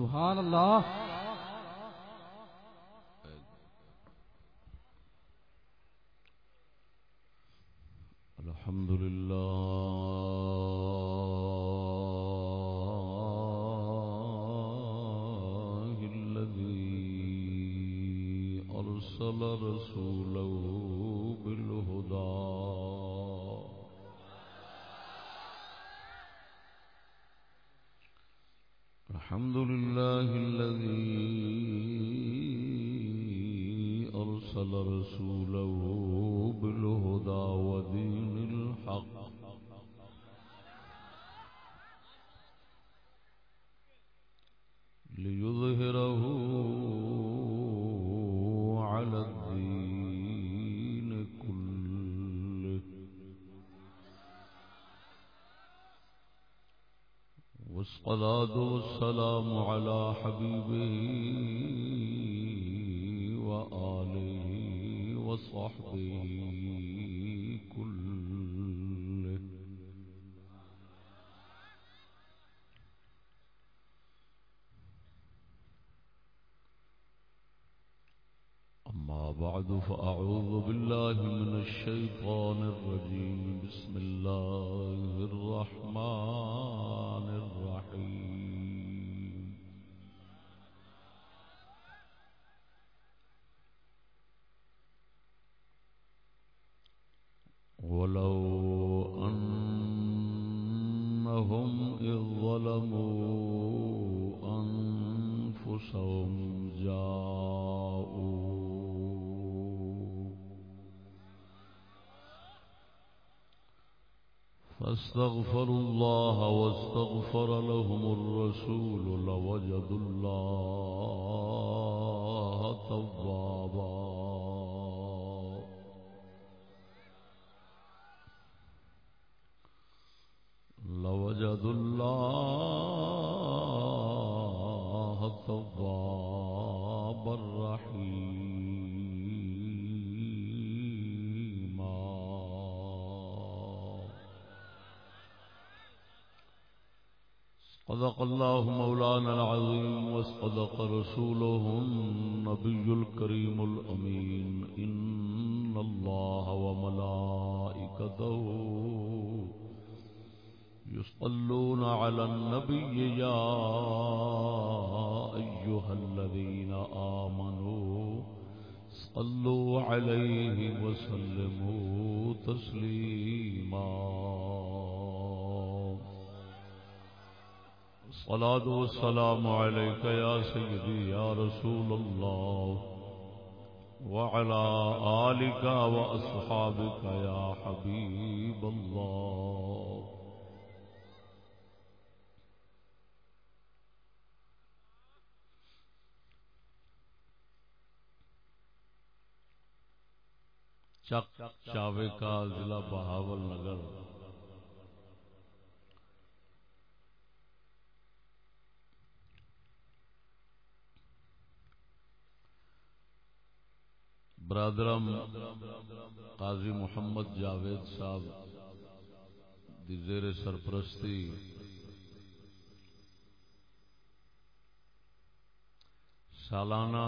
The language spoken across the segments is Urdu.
سبحان اللہ۔ الحمد لله والسلام على حبيبه وآله وصحبه فاستغفروا الله واستغفر لهم الرسول لوجدوا الله توابا والسلام عليك يا سيدي يا رسول الله وعلى آلك وأصحابك يا حبيب الله. چک چاوے کا ضلع بہاول نگر برادرم قاضی محمد جاوید صاحب دی زیر سرپرستی سالانہ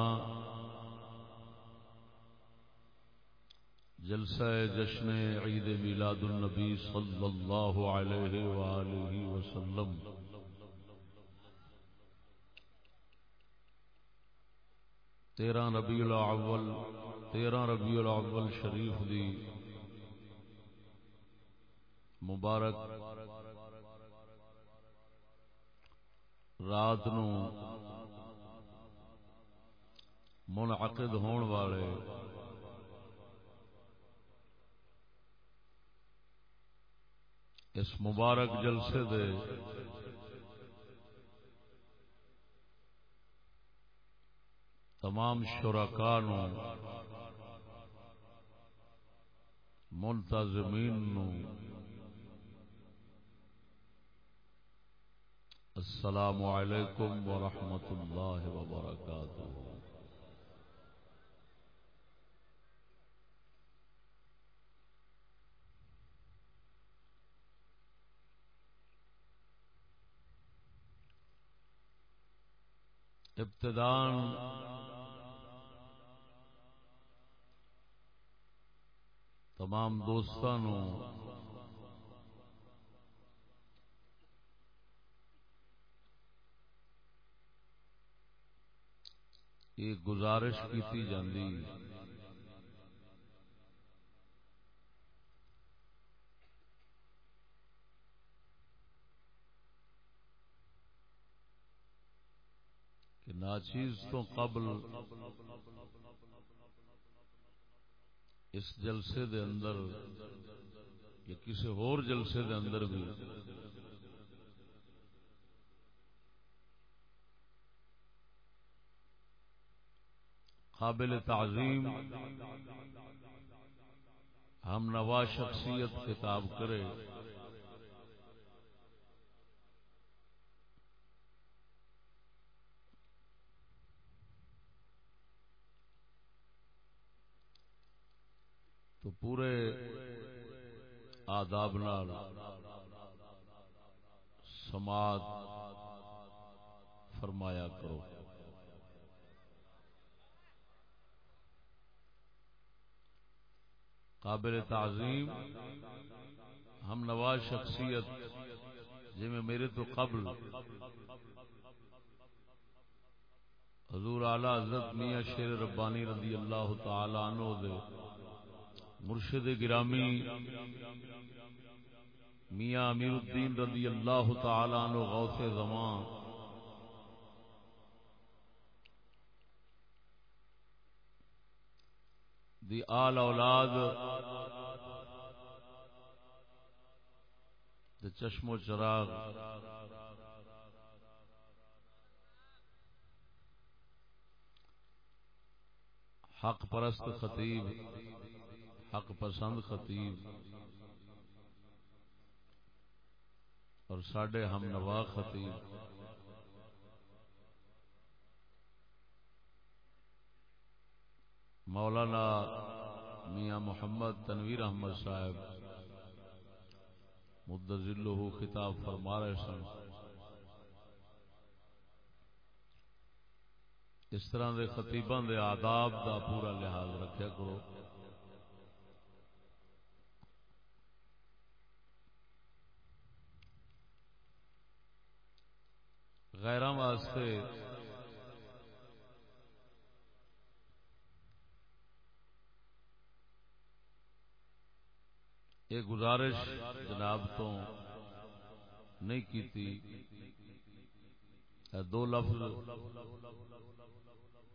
جلسہ جشن عید میلاد النبی صلی اللہ علیہ وآلہ وسلم تیرہ ربیع الاول، تیرہ ربیع الاول شریف دی مبارک رات نو منعقد ہون والے اس مبارک جلسے دے تمام شرکانو ملتظمین نو السلام علیکم ورحمۃ اللہ وبرکاتہ۔ ابتدان تمام دوستان یہ گزارش کی جاندی۔ کہ ناچیز تو قبل اس جلسے دے اندر یا کسی اور جلسے دے اندر بھی قابل تعظیم ہم نوا شخصیت کتاب کرے تو پورے آداب نال سماعت فرمایا کرو۔ قابل تعظیم، ہم نواز شخصیت جی میں میرے تو قبل حضور اعلی حضرت میاں شیر ربانی رضی اللہ تعالی عنہ دے مرشد گرامی میاں امیر الدین رضی اللہ تعالی عنہ غوث زمان۔ دی آل اولاد، دی چشم و چراغ۔ حق پرست خطیب۔ حق پسند خطیب اور ساڈے ہم نوا خطیب۔ مولانا میاں محمد تنویر احمد صاحب مدزل خطاب فرما رہے سن۔ اس طرح دے خطیباں دے آداب دا پورا لحاظ رکھا کرو۔ غیروں واسطے۔ یہ گزارش جناب تو نہیں کی دو لفظ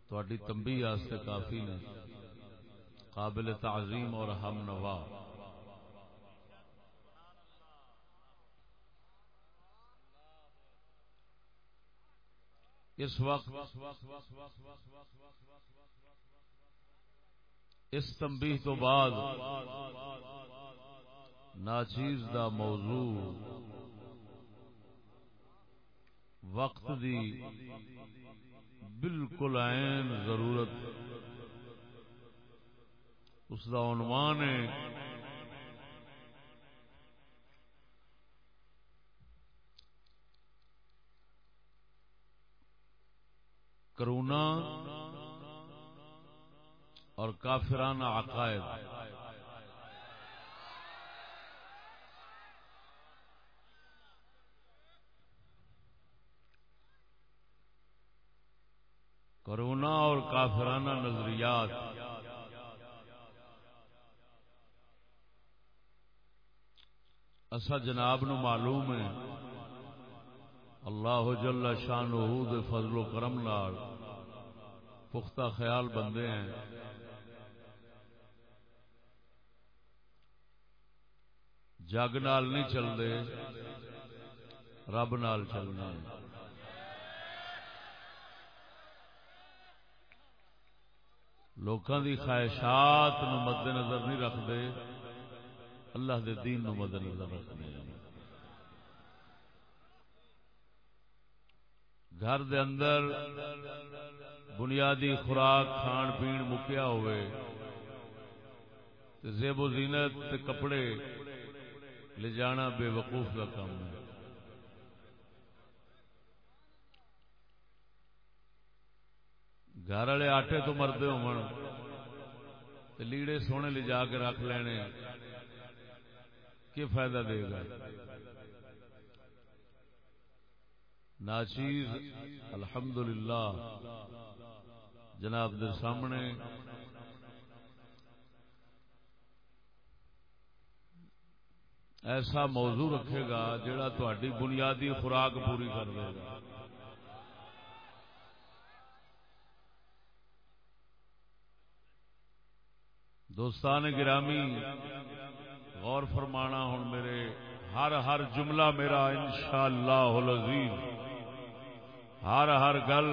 تھوڑی تمبی واسطے کافی نے۔ قابل تعظیم اور ہم نوا۔ اس وقت اس تمبی تو بعد ناچیز دا موضوع وقت دی بالکل عین ضرورت اس دا عنوان ہے کرونا اور کافرانہ عقائد۔ کرونا اور کافرانہ نظریات۔ اصا جناب نو معلوم ہے اللہ جل شان فضل و کرم نال پختہ خیال بندے ہیں۔ جگ نال نہیں چلتے، رب نال چلنا لوکاں دی خواہشات نو مد نظر نہیں رکھتے، اللہ دے دین نو مد نظر رکھنے گھر دے اندر بنیادی خوراک کھان پین مکیا ہوئے زیب و زینت تے کپڑے لے جانا بے وقوف کا کام ہے۔ گھر والے آٹے تو مرد ہو لیڑے سونے لے جا کے رکھ لینے، کی فائدہ دے گا؟ ناچیز، الحمدللہ۔ جناب دے سامنے، ایسا موضوع رکھے گا جڑا تھی بنیادی خوراک پوری کر دے گا۔ دوستان گرامی، غور فرمانا ہوں میرے، ہر ہر جملہ میرا انشاءاللہ العزیز ہر ہر گل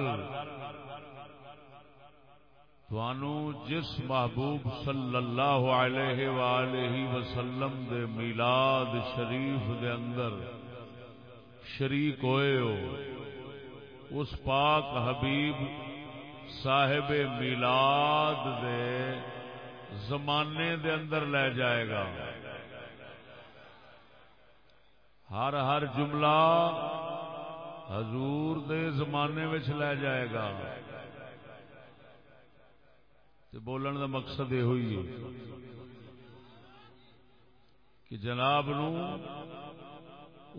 جس محبوب صلی اللہ علیہ وآلہ وسلم دے میلاد شریف دے اندر شریک ہوئے ہو، اس پاک حبیب صاحب میلاد دے زمانے دے اندر لے جائے گا۔ ہر ہر جملہ حضور دے زمانے میں لے جائے گا۔ بولن دا مقصد یہ ہوئی ہے کہ جناب نو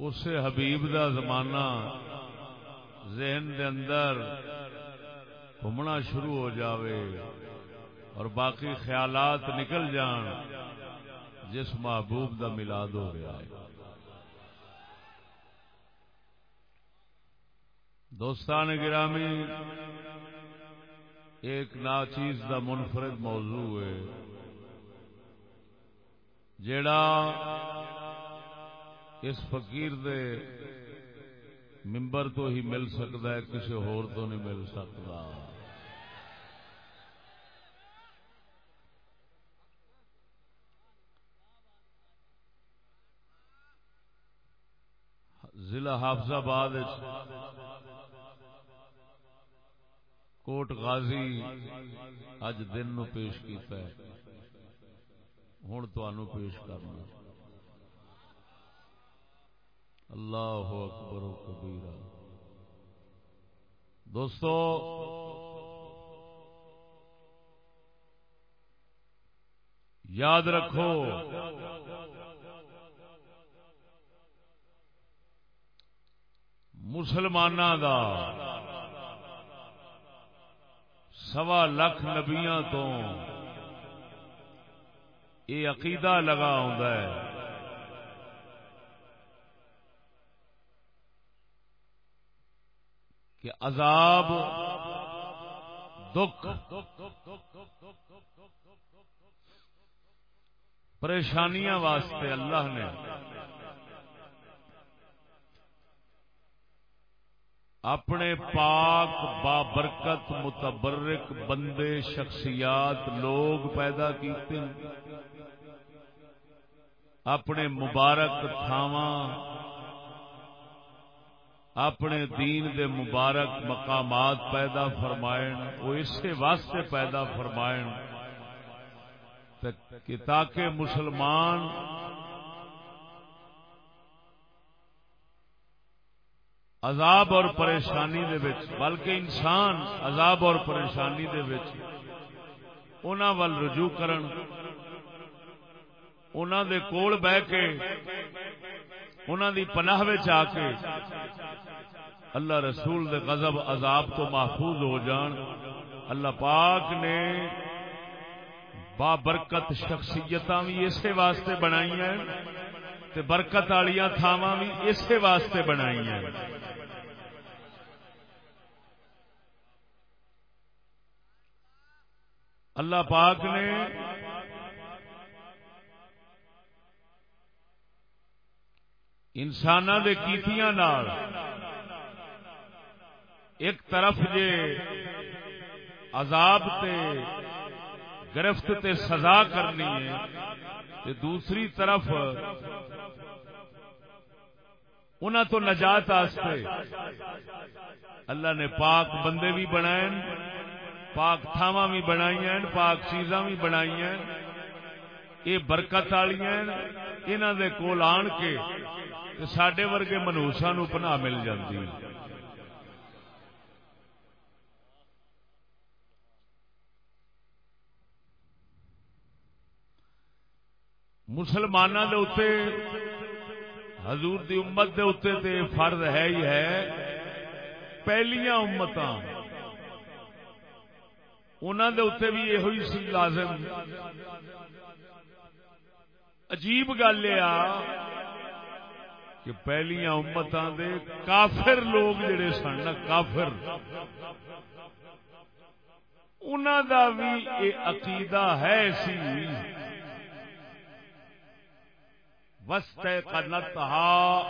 اسے حبیب دا زمانہ ذہن دے اندر گھومنا شروع ہو جاوے اور باقی خیالات نکل جان جس محبوب دا ملاد ہو گیا ہے۔ دوستان گرامی، ایک ناچیز دا منفرد موضوع ہے، جیڑا اس فقیر دے ممبر تو ہی مل سکتا ہے کسی ہور تو نہیں مل سکتا۔ ضلع حافظ آباد کوٹ غازی اج دن نو پیش کیتا ہے۔ ہوں تو پیش کرنا۔ اللہ اکبر و کبیرہ۔ دوستو، یاد رکھو مسلمانوں کا سوا لکھ نبیاں تو یہ عقیدہ لگا ہے۔ کہ عذاب، دکھ، پریشانیاں واسطے اللہ نے اپنے پاک بابرکت متبرک بندے شخصیات لوگ پیدا کیتے اپنے مبارک تھاواں، اپنے دین دے مبارک مقامات پیدا فرمائن وہ اسی واسطے پیدا فرمائن کہ تاکہ مسلمان عذاب اور پریشانی دے وچ، بلکہ انسان عذاب اور پریشانی دے وچ، انہاں ول رجوع کرن۔ انہاں دے کول بہ کے، انہاں دی پناہ وچ آ کے اللہ رسول دے غضب عذاب تو محفوظ ہو جان۔ اللہ پاک نے با برکت شخصیتاں بھی اسی واسطے بنائی ہیں، تے برکت والیاں تھاواں بھی اسی واسطے بنائی ہیں۔ اللہ پاک نے انسان دے کیتیاں نال ایک طرف جے عذاب تے گرفت تے سزا کرنی ہے تے دوسری طرف انہوں تو نجات آستے اللہ نے پاک بندے بھی بنائے پاک تھاوا بھی بنائی پاک چیزاں بھی بنائی ہیں۔ یہ برکت والی انہوں انہاں دے کول آن کے سڈے ورگے منوسا نو پنا مل جاتی ہے مسلمانوں کے اتنے حضور دی امت دے اتنے تے فرض ہے ہی ہے، پہلیاں امتاں انہوں دے اتنے بھی یہ ہوئی سی لازم۔ عجیب گل یہ کہ پہلیاں امتاں دے کافر لوگ جڑے سن نا، کافر۔ انہوں دا بھی یہ عقیدہ ہے سی۔ وسط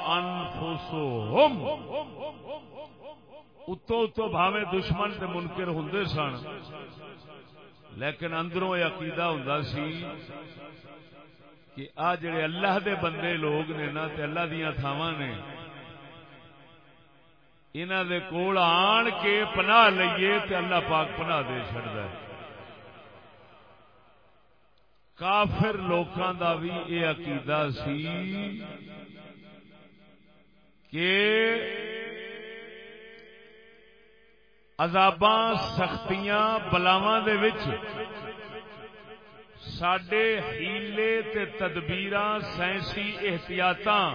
انفسهم اتو اتو بھاوے دشمن تے منکر ہوں سن۔ لیکن اندروں یہ عقیدہ ہوں سی کہ آ جڑے اللہ دے بندے لوگ نے نا تے اللہ دیا تھاواں نے انہوں دے کول آن کے پناہ لئیے تے اللہ پاک پناہ دے چڑھتا ہے۔ کافر لوکاں دا بھی یہ عقیدہ سی کہ عذاباں، سختیاں، بلاواں دے وچ سڈے ہیلے تے تدبیراں، سائنسی احتیاطاں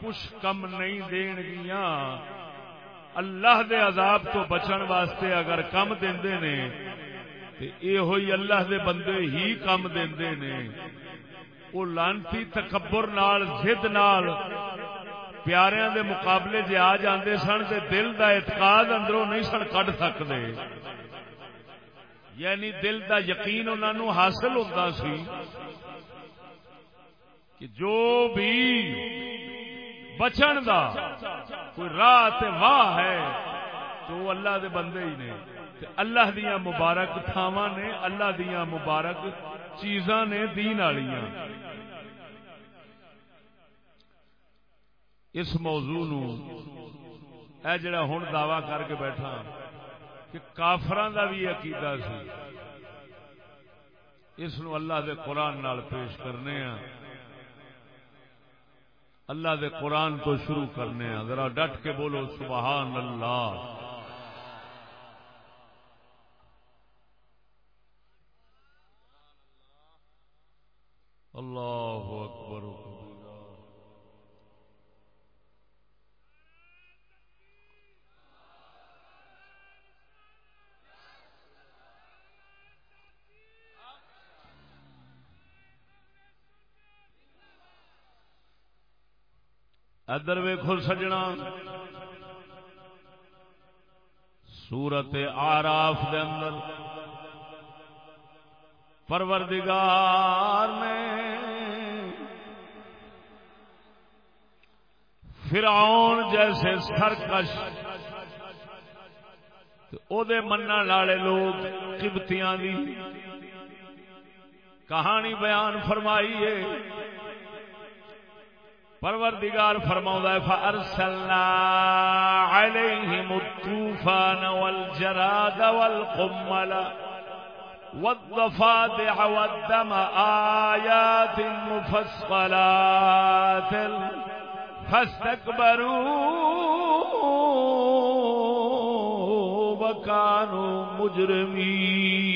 کچھ کم نہیں دین گیاں۔ اللہ دے عذاب تو بچن واسطے اگر کم دیندے نے یہ ہوئی اللہ دے بندے ہی کام دے نے۔ وہ لانتی تکبر نال زد نال پیاریاں دے مقابلے جے آ جاندے سن تے دل دا اعتقاد اندروں نہیں سن، کڈ سکدے۔ یعنی دل دا یقین انہاں نو حاصل ہوندا سی کہ جو بھی بچن دا کوئی راہ تے واہ ہے تو اللہ دے بندے ہی نے۔ اللہ دیا مبارک تھاواں نے، اللہ دیا مبارک چیزاں نے دین والیاں اس موضوع نو اے جڑا ہن دعوی کر کے بیٹھا کہ کافراں دا بھی عقیدہ سی۔ اس نو اللہ دے قرآن نال پیش کرنے ہیں اللہ دے قرآن کو شروع کرنے ہیں ذرا ڈٹ کے بولو، سبحان اللہ۔ اللہ اکبر۔ ادر ویخو سجنا۔ سورت آراف دے اندر۔ پروردگار نے فرعون جیسے سرکش من والے لوگ کبتیاں دی کہانی بیان فرمائی ہے۔ پروردگار فرماؤں ہے فارسلنا علیہم الطوفان والجراد والقمل والضفادع والدم آیات مفصلات فاستكبروا وكانوا مجرمين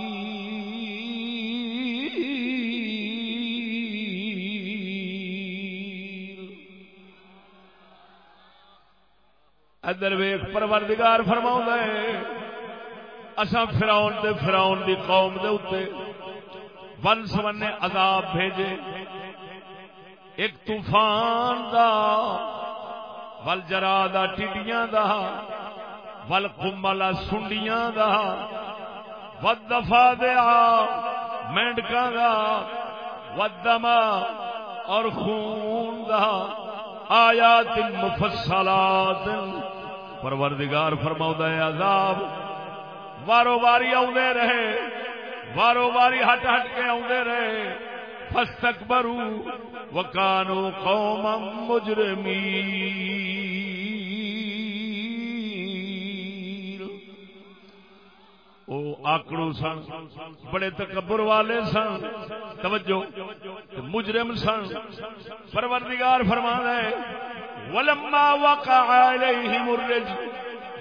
ادر ویخ پروردگار فرما اصا فراؤن دے فراؤن دی قوم دے اتے ون سبنے عذاب بھیجے۔ ایک طوفان دا، ول جرا دا ٹڈیاں دا، ول کمبلا سنڈیاں دا، ود دفا دیا مینڈکاں دا ودما اور خون دا۔ آیات مفصلات۔ پروردگار فرما ہے، عذاب وارو واری آدھے رہے وارو واری ہٹ ہٹ کے آدھے رہے۔ فستک برو وکانو قوم مجرمی آکڑو سن، بڑے تکبر والے سن، توجہ مجرم سن۔ پروردگار فرما ہے، ولما وقع علیہم الرج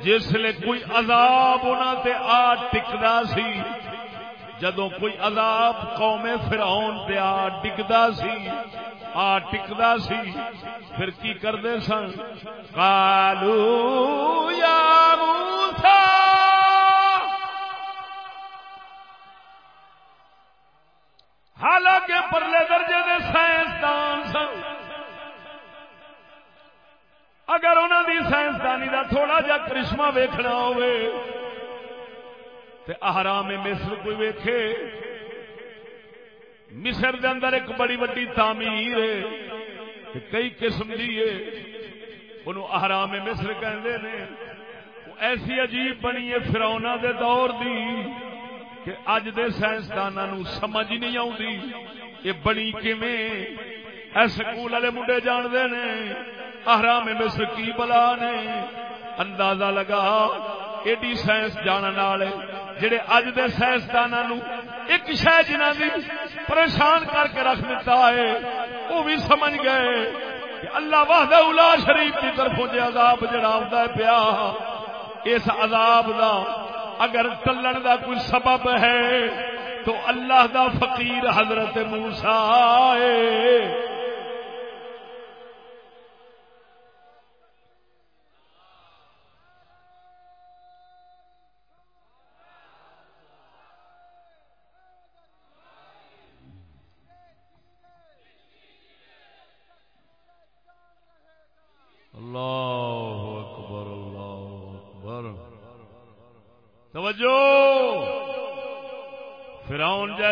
جس لے کوئی عذاب انہاں تے آ ٹکدا سی، جدوں کوئی عذاب قوم فرعون تے آ ڈگدا سی، آ ٹکدا سی، پھر کی کردے سن؟ قالو یا موسی حالانکہ پرلے درجے دے سائنسدان سن۔ اگر انہوں دی سائنسدانی دا تھوڑا جا کرشمہ ویکھنا ہوئے، تے احرام مصر کوئی ویکھے۔ مصر دے اندر ایک بڑی بڑی تعمیر ہے کئی قسم دی ہے۔ انہوں احرام مصر کہندے نے ایسی عجیب بنی ہے فرونا دے دور دی۔ کہ اج دے سائنسدانوں سمجھ نہیں آتی یہ بنی کیویں؟ سکول والے منڈے جانتے نے، احرام مصر کی بلا نے۔ اندازہ لگا، ایڈی سائنس جاننے والے جڑے اج دے سائنسدانوں ایک شہ جنہ دی پریشان کر کے رکھ دیتا ہے وہ بھی سمجھ گئے کہ اللہ واہدہ الا شریف کی طرف جو عذاب جڑا آتا ہے پیا، اس عذاب دا اگر ٹلن دا کوئی سبب ہے تو اللہ دا فقیر حضرت موسا اللہ اکبر اللہ اکبر توجہ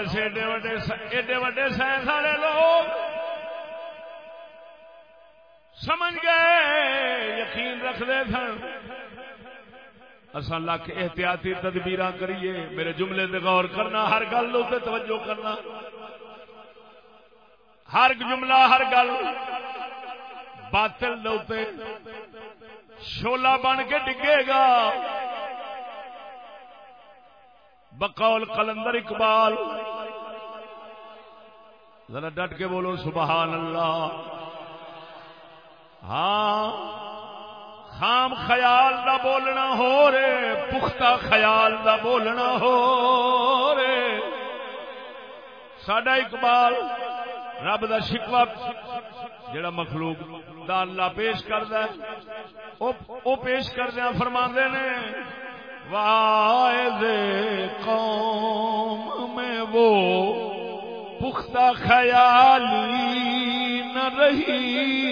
فراؤن ایڈے وڈے ایڈے وڈے سائنس والے لوگ سمجھ گئے، یقین رکھتے سن۔ اصل لکھ احتیاطی تدبیر کریے، میرے جملے سے غور کرنا، ہر گل توجہ کرنا۔ ہر جملہ، ہر گل باطل دے شولا بن کے ڈگے گا۔ بقول قلندر اقبال ذرا ڈٹ کے بولو سبحان اللہ۔ ہاں خام خیال دا بولنا ہو رے، پختہ خیال دا بولنا ہو رے۔ سڈا اقبال رب دا شکوا جڑا مخلوق دا اللہ پیش کرد پیش کردیا فرما نے واعظ قوم میں وہ پختہ خیالی نہ رہی۔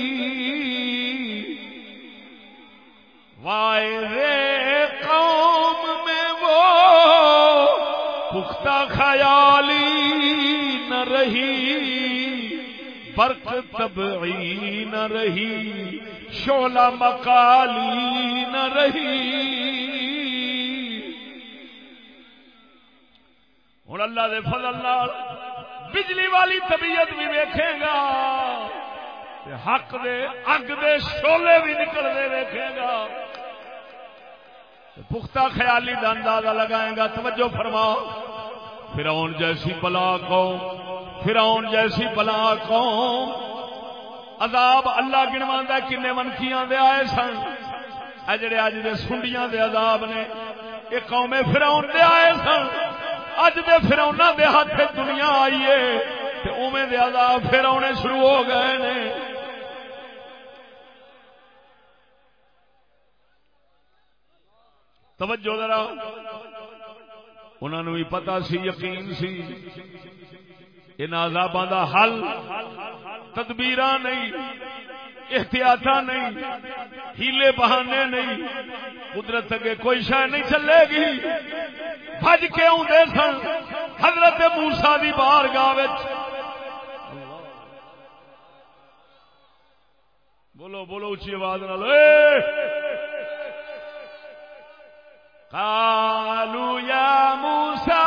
واعظ قوم میں وہ پختہ خیالی نہ رہی۔ برق تبعی نہ رہی شولہ مکالی نہ رہی۔ ہوں اللہ دے فضل نال بجلی والی طبیعت بھی ویکھے گا حق دے، اگ دے شولے بھی نکلتے ویکھے گا۔ پختہ خیالی کا اندازہ لگائے گا، توجہ فرماؤ۔ فرعون جیسی بلا قوم، فرعون جیسی بلا قوم۔ عذاب اللہ گنوا کنے منکیاں دے آئے سن۔ اے جڑے اج دے سنڈیاں دے عذاب نے یہ قوم فرعون دے آئے سن۔ اج دے فرونا دے ہاتھ دنیا آئیے اوے دے عذاب پھر آنے شروع ہو گئے نے۔ توجہ ذرا انہوں بھی پتا سی، یقین سی، ان عذاباں دا حل تدبیر نہیں۔ احتیاط نہیں، ہیلے بہانے نہیں، قدرت اگے کوئی شہ نہیں چلے گی۔ بج کے آدھے سن، حضرت موسا دی بار گاہ بولو بولو اچھی آواز نہ قالوا يا موسى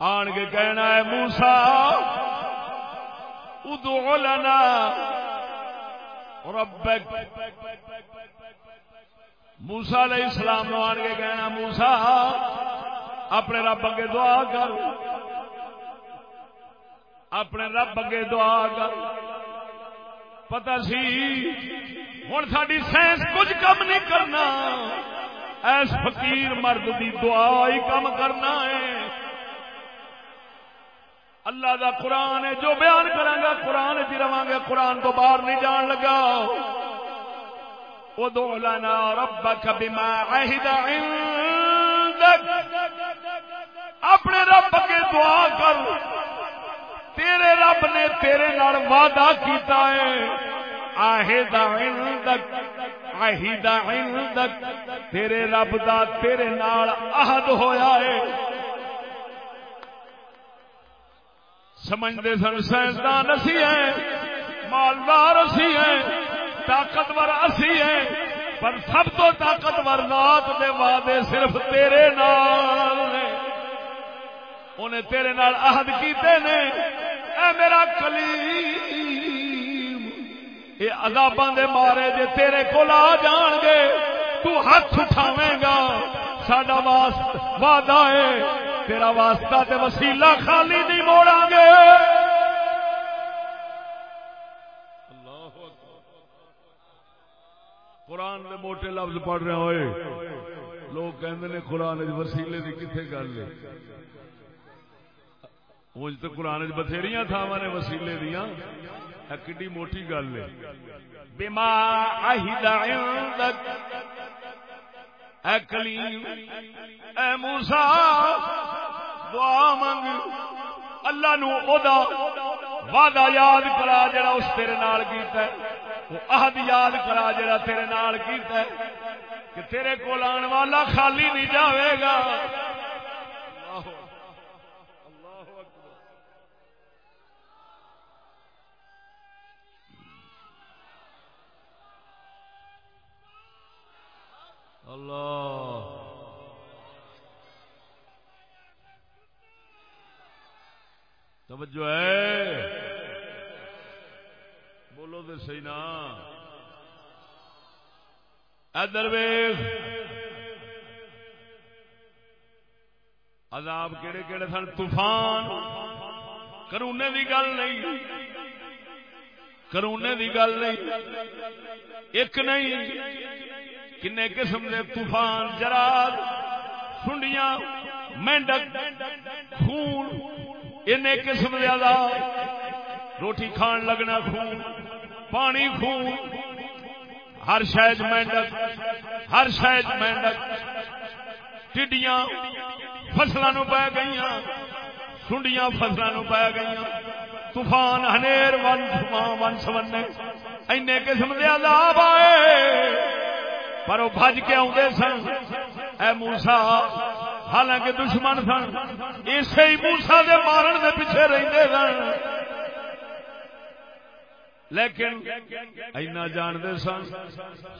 آن کے کہنا ہے موسا لنا ربک. موسا علیہ السلام نو آن کے کہنا موسا اپنے رب اگے دعا کر۔ اپنے رب اگے دعا کر۔ پتا سی ہوں ساری سائنس کچھ کم نہیں کرنا۔ ایس فقیر مرد دی دعا ہی کم کرنا ہے۔ اللہ دا قرآن ہے، جو بیان کرا قرآن چ رہا گا قرآن تو باہر نہیں جان لگا۔ ادو لنا ربک بما عہد عندک۔ اپنے رب کے دعا کر۔ تیرے رب نے تیرے نال وعدہ کیتا ہے۔ آہد عندک، عہد عندک۔ تیرے رب دا تیرے نال عہد ہویا ہے۔ سمجھتے سن سائنسدان اسی ہیں، مالدار اسی ہیں، طاقتور اسی ہیں، پر سب تو طاقتور نات دے وعدے صرف تیرے نال نے۔ انہیں تیرے نال عہد کیتے نے۔ اے میرا کلیم یہ عذاباں دے مارے جے تیرے کول آ جان گے، تو ہاتھ اٹھاویں گا۔ ساڈا وعدہ ہے تیرا واسطہ تے وسیلہ خالی نہیں موڑا گے۔ قرآن دے موٹے لفظ پڑھ رہے ہوئے۔ لوگ کہندے نے قرآن وسیلے کی کتنے گل ہے۔ وہ تو قرآن بتھیری تھاوا نے وسیلے دیا کڈی موٹی گل ہے۔ بما عہد عندک۔ اے کلیم، اے موسا دعا منگ۔ اللہ نو او دا وعدہ یاد کرا جڑا اس تیرے نال کیتا ہے۔ وہ عہد یاد کرا جڑا تیرے نال کیتا ہے کہ تیرے کول آن والا خالی نہیں جاوے گا۔ اللہ توجہ ہے بولو تو سی نا۔ ادر عذاب کہڑے کہڑے سن؟ طوفان۔ کرونے کی گل نہیں۔ کرونے کی گل نہیں۔ ایک نہیں۔ کنے قسم کے طوفان، جراد، سنڈیاں مینڈک خون ان قسم زیادہ روٹی کھان لگنا خون، پانی خون، ہر شاید مینڈک ہر شاید مینڈک ٹڈیاں فصلوں پی گئی سنڈیاں فصلوں پی گئی طوفان ہنیر ون ون سمنے این قسم کے عذاب آئے۔ پر وہ بج کے آدھے سن۔ اے موسا حالانکہ دشمن سن اسی موسا دے مارن دے پیچھے رہتے سن۔ لیکن اینا جانتے سن،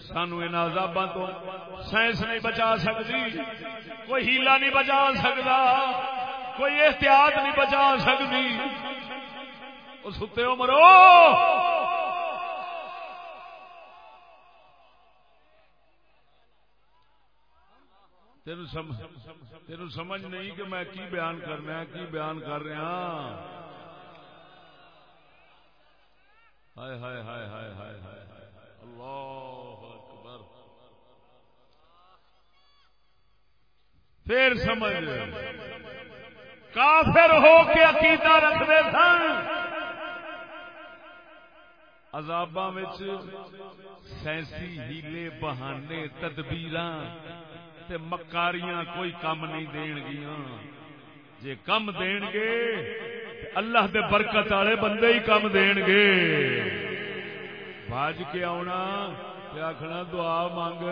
سانو ان عذاباں تو سائنس نہیں بچا سکتی کوئی ہیلا نہیں بچا سکتا کوئی احتیاط نہیں بچا سکتی وہ ستے ہو مرو تین سمجھ نہیں کہ میں کی بیان کرنا کی بیان کر رہا ہاں۔ ہائے ہائے ہائے ہائے ہائے ہائے اللہ اکبر۔ پھر سمجھ کافر ہو کے عقیدہ رکھتے سن۔ عذاباں سینسی ہیلے بہانے تدبیر تے مکاریاں کوئی کم نہیں دین گیا جے کم دین گے اللہ دے برکت والے بندے ہی کم دین گے۔ باج کے آنا تے آخنا دعا مانگ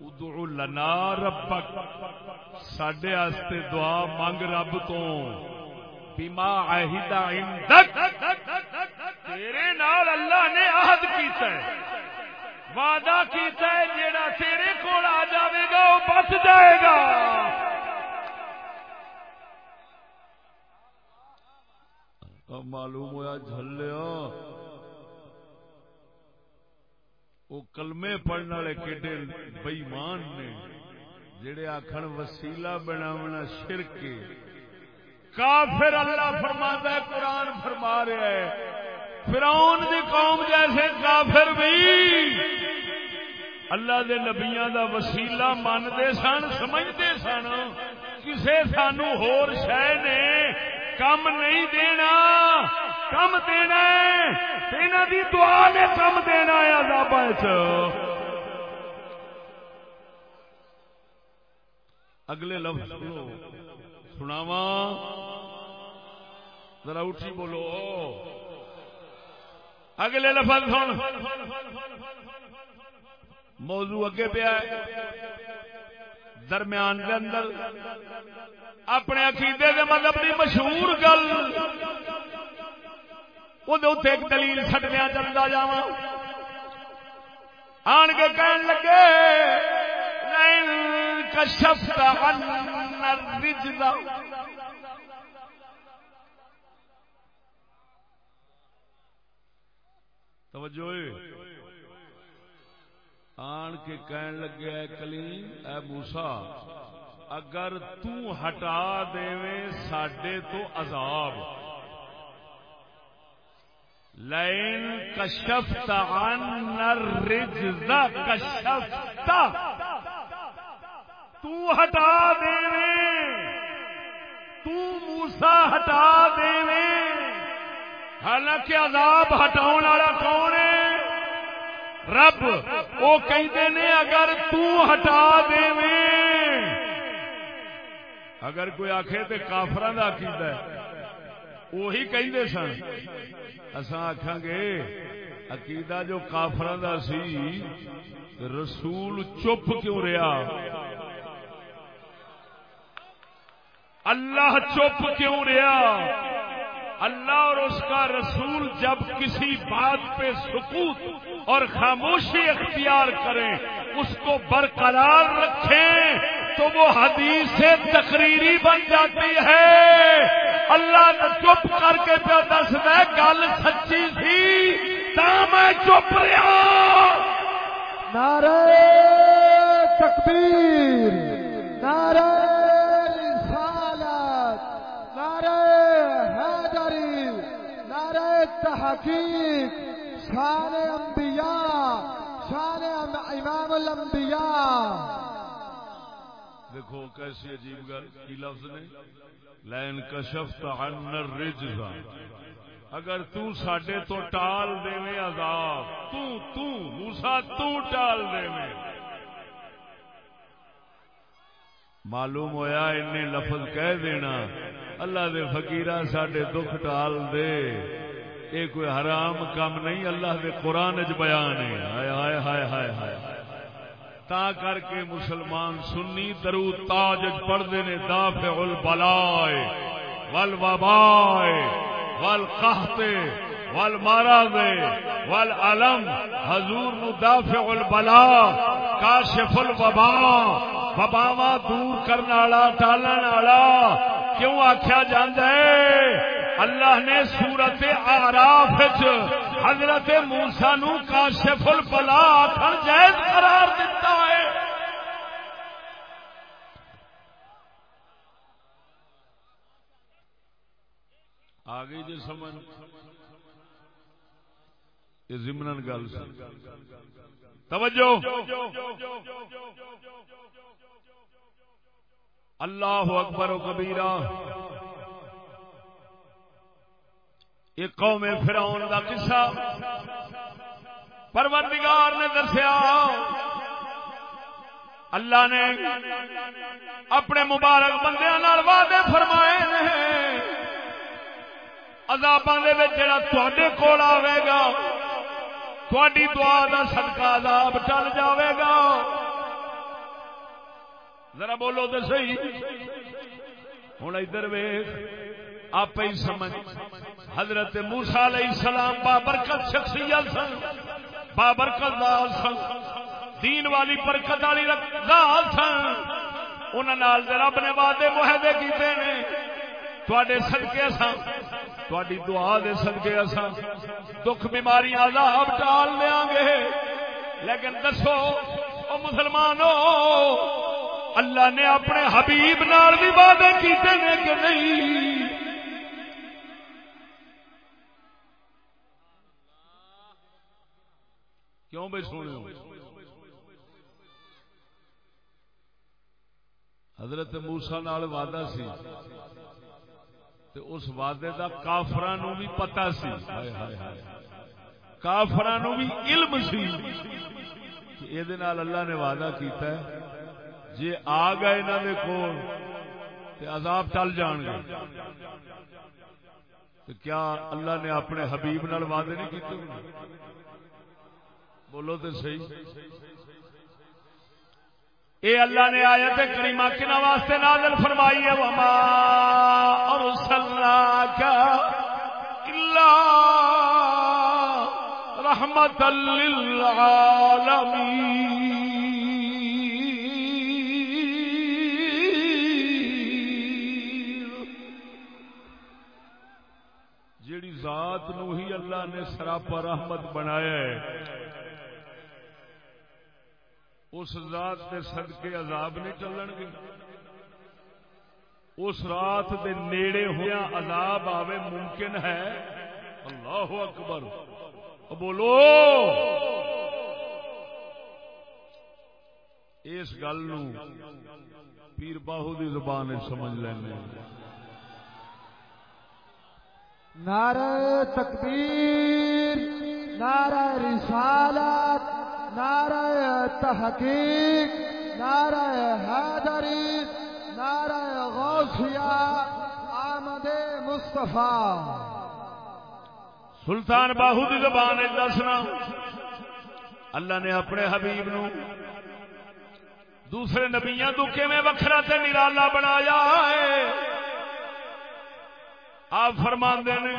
ادعو لنا ربک۔ ساڈے واسطے دعا مانگ رب تو۔ بیما عہدہ عندک۔ تیرے نال اللہ نے عہد کیتا ہے۔ وعدہ کیتا ہے جیڑا تیرے کول بچ جائے گا۔ معلوم ہوا جھلیا۔ وہ کلمے پڑھنے والے کیڈے بئیمان نے، جڑے آخر وسیلہ بناونا شرک کافر اللہ فرما ہے، قرآن فرما رہا ہے۔ فرعون دی قوم جیسے کافر بھی۔ اللہ دے نبیاں دا وسیلہ مانتے سن، سمجھتے سن۔ کسے سانو ہور شہ نے کم نہیں دینا، کم دینا ہے۔ دی دعا نے کم دینا ہے عذاب اگلے لفظ سنو۔ سناوا ذرا اٹھی بولو۔ اگلے لفظ سن۔ موضوع اگے پیا درمیان کے اندر اپنے عقیدے کے مطلب کی مشہور گل۔ وہ ایک دلیل سٹدیا چلتا جا آن کے کہن لگے کشف توجہ آن کے کہن لگے، اے کلیم، اے موسا اگر تو ہٹا دے ساڈے تو عذاب. لائن کشفت عن الرجز کشفت، تو ہٹا دے تو موسا ہٹا دے حالانکہ عذاب ہٹاؤ والا کون ہے؟ رب وہ کہتے نے اگر تو ہٹا دے اگر کوئی آخے تو کافران ہے وہی کہندے سن۔ اساں آکھاں گے، عقیدہ جو کافران کا سی، رسول چپ کیوں رہا اللہ چپ کیوں رہا اللہ اور اس کا رسول جب کسی بات پہ سکوت اور خاموشی اختیار کریں، اس کو برقرار رکھیں تو وہ حدیث تقریری بن جاتی ہے۔ اللہ نے چپ کر کے پہ دس میں گل سچی تھی میں چپ رہا۔ نعرہ تحقیق شان انبیاء شان امام الانبیاء۔ دیکھو کیسی عجیب گل، کی لفظ نے؟ لین کشفت عن الرجز۔ اگر تو ساڈے تو ٹال دے عذاب، تو تو، موسی تو ٹال دے معلوم ہویا انہیں لفظ کہہ دینا، اللہ دے فقیرہ ساڈے دکھ ٹال دے۔ یہ کوئی حرام کام نہیں، اللہ کے قرآن چ بیان ہے۔ ہائے ہائے ہائے ہائے ہائے۔ تا کر کے مسلمان سنی درو تاج پڑھتے نے دافع البلائے ول وبائے، ول قحتے ول مرض ول علم۔ حضور نو دافع البلا کاشف الوبا۔ وباوا دور کرنے والا، ٹالن والا۔ کیوں آخیا جاندے اللہ نے سورت آراف حضرت موسا نو کاشف البلا آخر جائز قرار دیتا ہے۔ آگے جی سمجھ۔ یہ زمن گل توجہ۔ اللہ اکبر و کبیرہ۔ یہ قوم فرعون دا قصہ پروردگار نے دسیا۔ اللہ نے اپنے مبارک بندے وعدے فرمائے عذاباں دے وچ جڑا تواڈے کول آوے گا، تواڈی دعا دا صدقہ عذاب ٹل جاوے گا۔ ذرا بولو تو صحیح۔ ہن ادھر ویکھ، آپ ہی سمجھ۔ حضرت موسا علیہ السلام بابرکت شخصیت سن، بابرکت دال سن، دین والی برکت والی دال سن۔ انہوں رب نے وعدے معاہدے کیتے نے۔ تھوڑے سدکے اساں تھوڑی دعا دے سدکے اساں دکھ بیماری عذاب ٹال دیا گے۔ لیکن دسو، او مسلمانوں اللہ نے اپنے حبیب نال بھی وعدے کیتے نے کہ نہیں؟ کیوں بھائی سونے حضرت موسا وعدہ سی تے اس وعدے دا کافران بھی پتا سی۔ کافران بھی علم سی کہ اے دے نال اللہ نے وعدہ کیتا ہے۔ جے آ گئے انہاں دے کول تے عذاب ٹل جان گے۔ تو کیا اللہ نے اپنے حبیب نال وعدے نہیں کیتے؟ بولو تو صحیح۔ اے اللہ نے آیت کریمہ کنا واسطے نازل فرمائی ہے، وما ارسلناک الا رحمت للعالمین جیڑی ذات نو ہی اللہ نے سراپا رحمت بنایا ہے اس رات کے صدقے عذاب نہیں چلن گے۔ اس رات دے نیڑے ہوا عذاب آوے ممکن ہے۔ اللہ اکبر۔ بولو۔ اس گل پیر باہو دی زبان سمجھ لینے۔ نعرہ تکبیر، نعرہ رسالت۔ نعرہ تحقیق، نعرہ حیدری، نعرہ غوثیہ، آمد مصطفیٰ۔ سلطان باہو دی زبان دسنا اللہ نے اپنے حبیب نو دوسرے نبیاں تو کیویں وکھرا تے نرالا بنایا ہے؟ آپ فرماندے نے،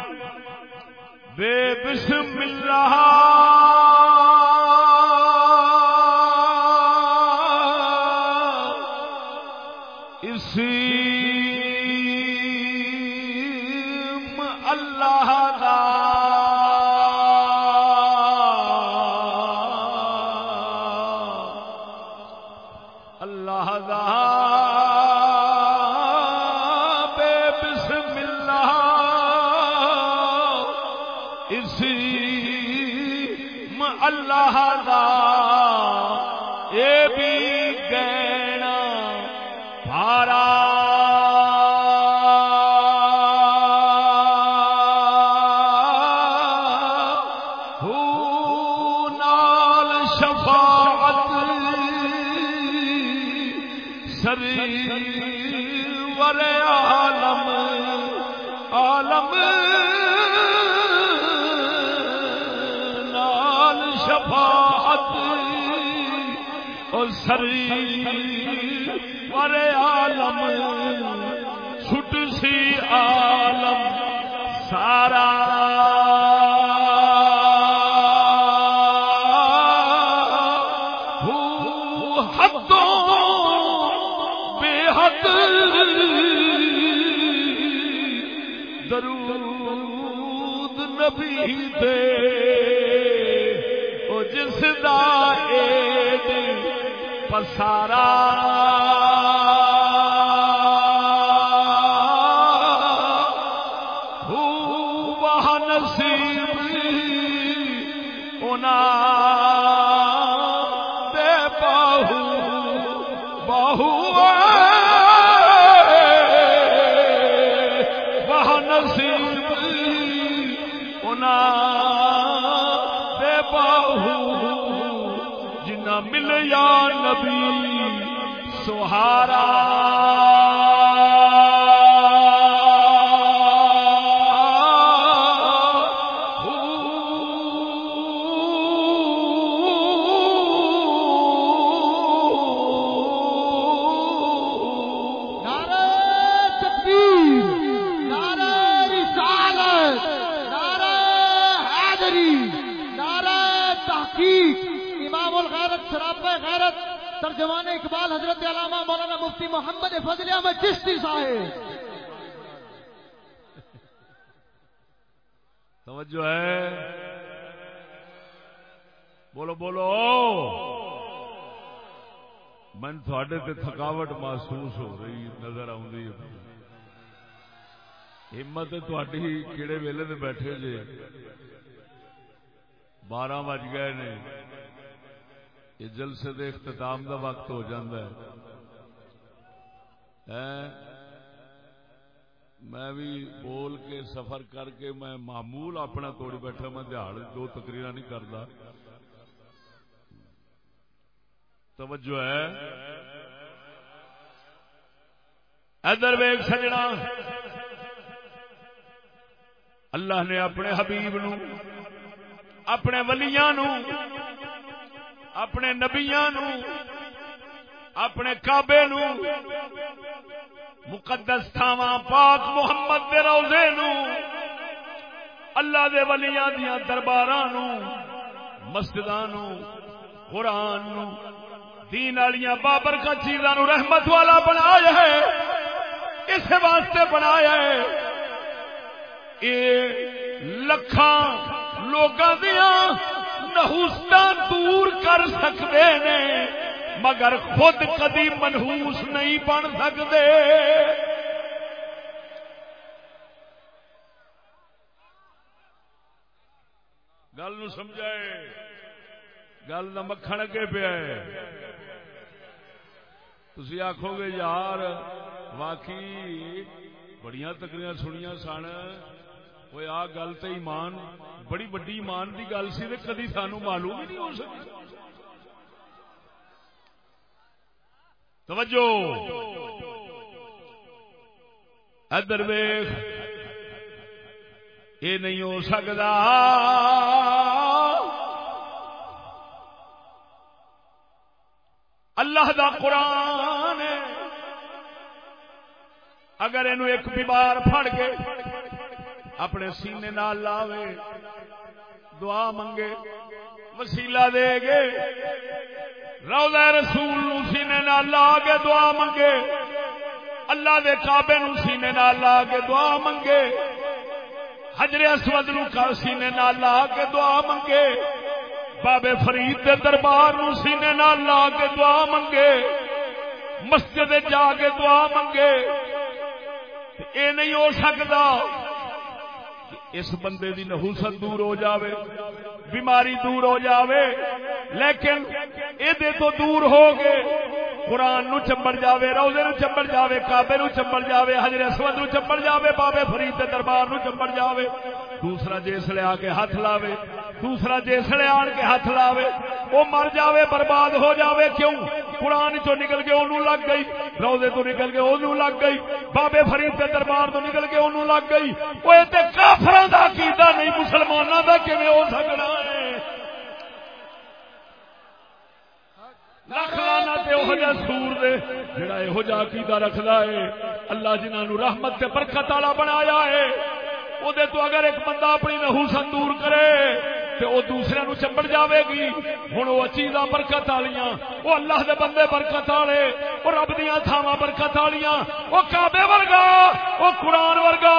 بے بسم اللہ۔ درود نبی دے او جس دا اے پسارا محمد فضل احمد چشتی صاحب؟ توجہ ہے؟ بولو بولو۔ من تھوڑے تے تھکاوٹ محسوس ہو رہی، نظر آئی ہمت تھی کہڑے ویلے تے بیٹھے جے۔ بارہ بج گئے نے۔ یہ جلسے دے اختتام دا وقت ہو جاندہ ہے۔ میں بھی بول کے سفر کر کے میں معمول اپنا توڑی بیٹھا، میں دیہڑ دو تقریر نہیں کرتا۔ توجہ ہے؟ ادر ویگ سجنا۔ اللہ نے اپنے حبیب نو، اپنے ولیاں نو، اپنے نبیاں نو، اپنے کعبے نو مقدس تھاواں پاک محمد دے روزے نو، اللہ دے ولیاں دیاں درباراں نو، مسجداں نو، قرآن نو، دین والیاں بابر کا چیزاں نو رحمت والا بنایا ہے اس واسطے بنایا ہے۔ یہ لکھاں لوگاں دیاں نحوستا دور کر سکتے نے۔ مگر خود کدی منہوس نہیں بن سکتے۔ گل سمجھائے۔ گل کا مکھن اگے پیا تھی آخو گے، یار، واقعی بڑیاں تکریاں سنیا سن۔ وہ آ گل تو ایمان، بڑی وڈی ایمان کی گل سی کدی سانو معلوم ہی نہیں ہو سکی۔ توجہ۔ ادر ویخ یہ نہیں ہو سکتا اللہ دا قرآن اگر یہ ایک بیمار پھڑ کے اپنے سینے نال لاوے، دعا منگے، وسیلہ دے گے۔ روزہ رسول نو سینے نال لا کے دعا منگے۔ اللہ دے کعبے نو سینے نال لا کے دعا منگے۔ حجر اسود نو کا سینے نال لا کے دعا منگے۔ بابے فرید دے دربار نو سینے نال لا کے دعا منگے۔ مسجد جا کے دعا منگے۔ اے نہیں ہو سکتا اس بندے دی نحوست دور ہو جاوے۔ بیماری دور ہو جاوے، لیکن ادے تو دور ہو گئے قرآن نو چمبڑ جاوے روزے نو چمبڑ جاوے، کعبے نو چمبڑ جاوے حضر اسود نو چمبڑ جاوے، بابے فرید دے دربار نو چمبڑ جاوے۔ دوسرا جسلے آ کے ہاتھ لاوے۔ دوسرا جسلے آن کے ہاتھ لاوے، وہ مر جاوے، برباد ہو جاوے، کیوں؟ قرآن چو نکل کے انہوں لگ گئی، روزے تو نکل کے انہوں لگ گئی، بابے فرید کے دربار تو نکل کے انہوں لگ گئی۔ وہ کافر دا کیتا نہیں مسلمانوں دا کیویں ہو سکنا ہے؟ لکھ لانا سور دے، جڑا یہو جا عقیدہ رکھدا ہے۔ اللہ جنہاں رحمت تے برکت والا بنایا ہے وہ تو اگر ایک بندہ اپنی نحوست دور کرے تو وہ دوسرے نو چمبڑ جاوے گی۔ ہوں وہ چیزاں برکت والیاں وہ اللہ دے بندے برکت والے وہ رب دیا تھاوا برکت والیاں وہ کابے ورگا وہ قرآن ورگا۔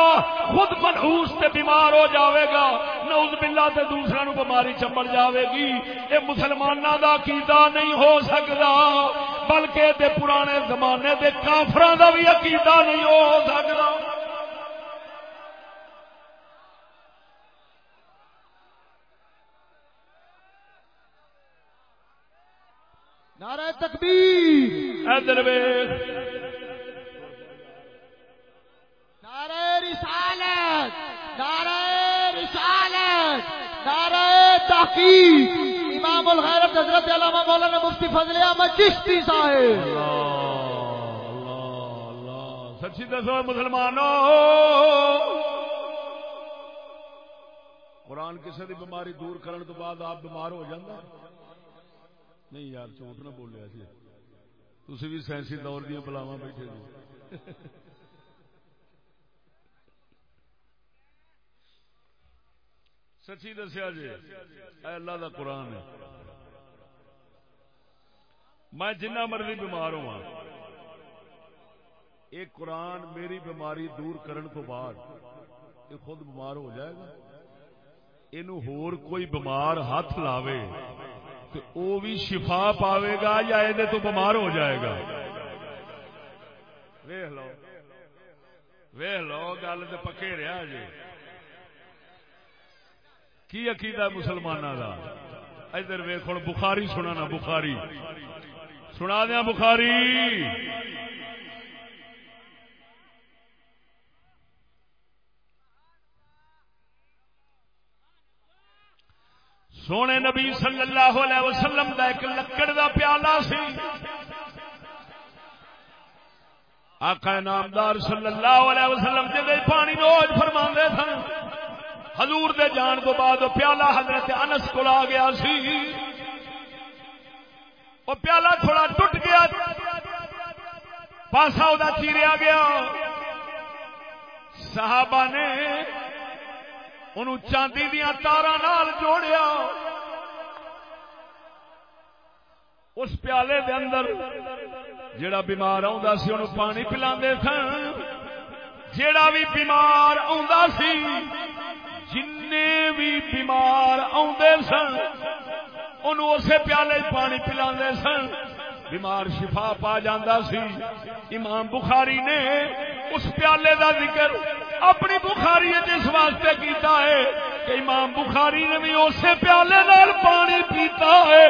خود منہوس تے بیمار ہو جاوے گا۔ نوز باللہ تے دوسرے نو بیماری چمبڑ جاوے گی۔ یہ مسلمانوں دا عقیدہ نہیں ہو سکتا بلکہ دے پرانے زمانے دے کافران دا بھی عقیدہ نہیں ہو سکتا نعرہ تکبیر۔ ادر نعرہ رسالت۔ نعرہ رسالت۔ نعرہ تحقیق۔ امام الغیرت حضرت علامہ مولانا مفتی فضل احمد چشتی صاحب۔ سچی دسو مسلمانوں قرآن کسی کی بیماری دور کرنے تو بعد آپ بیمار ہو جاندے۔ نہیں یار چوٹ نہ بولیا سی تھی بھی سائنسی دور دیا بلاوا بیٹھے جی سچی دسیا جی اے اللہ دا قرآن ہے۔ میں جنہ مرضی بیمار ہوا یہ قرآن میری بیماری دور کرن کو بعد یہ خود بیمار ہو جائے گا۔ یہ کوئی بیمار ہاتھ لاوے۔ تو او بھی شفا پاوے گا یا یہ تو بمار ہو جائے گا ویخ لو ویخ لو، گل تو پکے رہا جی۔ کی عقیدہ مسلمانوں کا ادھر ویخ بخاری سنا نا بخاری۔ سنا دیا بخاری۔ سونے نبی صلی اللہ علیہ وسلم دا ایک لکڑ دا پیالہ سی۔ آقا نامدار صلی اللہ علیہ وسلم جب پانی روز فرما سن، حضور دے جان کو بعد پیالہ حضرت انس کو آ گیا سی۔ وہ پیالہ تھوڑا ٹوٹ گیا، پاسا وہ چیریا گیا۔ صحابہ نے ان چاندی دیا تارا نال جوڑیا اس پیالے دے اندر جڑا بیمار سی ان پانی پلا سن جڑا بھی بیمار سی جن بھی بیمار آدھے سن ان اسے پیالے پانی پلا سن بیمار شفا پا جاندہ سی۔ امام بخاری نے اس پیالے دا ذکر اپنی بخاری جس واسطے کیتا ہے کہ امام بخاری نے بھی اسی پیالے نال پانی پیتا ہے۔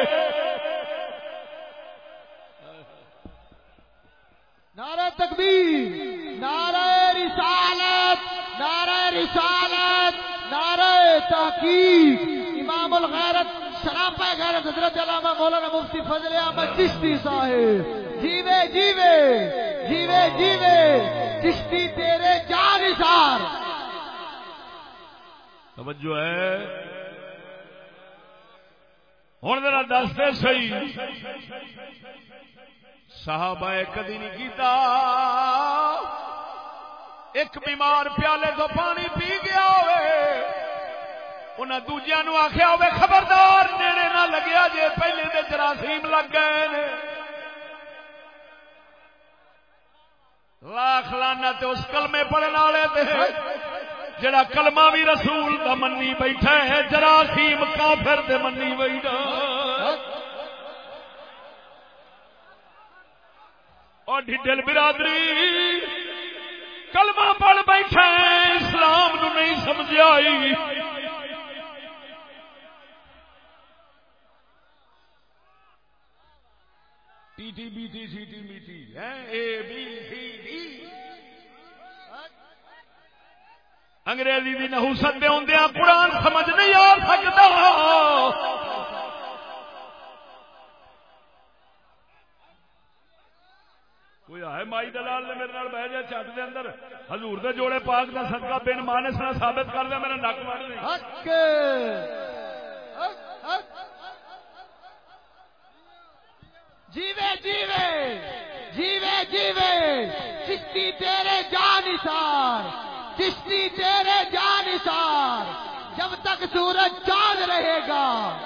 نعرہ تکبیر، نعرہ رسالت نعرہ رسالت، نعرہ تحقیق، امام الغیرت شراپا غیرت حضرت علامہ مولانا مفتی فضل احمد چشتی صاحب۔ جیوے جیوے جیوے جیوے۔ چشتی تیرے جان اشار توجہ ہے۔ ہوں ذرا دس دے صحیح۔ صحابہ کدی نہیں کیتا۔ ایک بیمار پیالے تو پانی پی گیا ہوئے۔ انہیں دوجیا نو آخیا ہوئے خبردار نیڑے نہ لگیا جے پہلے دے جراثیم لگ گئے نے۔ لاکھ لانا تے اس کلمے پڑھنے والے دے جڑا کلمہ بھی رسول دا منی بیٹھا ہے، جراثیم کافر دے منی بیٹھا۔ اور ڈھڈل برادری، کلمہ پڑھ بیٹھا ہے، اسلام نو نہیں سمجھ آئی T T B T C T B T A, B, C, D. انگریزی دی نحوست دے ہوندے قرآن سمجھ نہیں آ سکتا۔ کوئی ہے مائی دلال نے میرے نال بہ جائے چٹ دے اندر۔ حضور دے جوڑے پاک دا صدقہ بن مانے سنا ثابت کر دے، میرا نک مار دے حق۔ جیوے جیوے جیوے جیوے، چشتی تیرے جان سار چشتی تیرے جان سار جب تک سورج چاند رہے گا،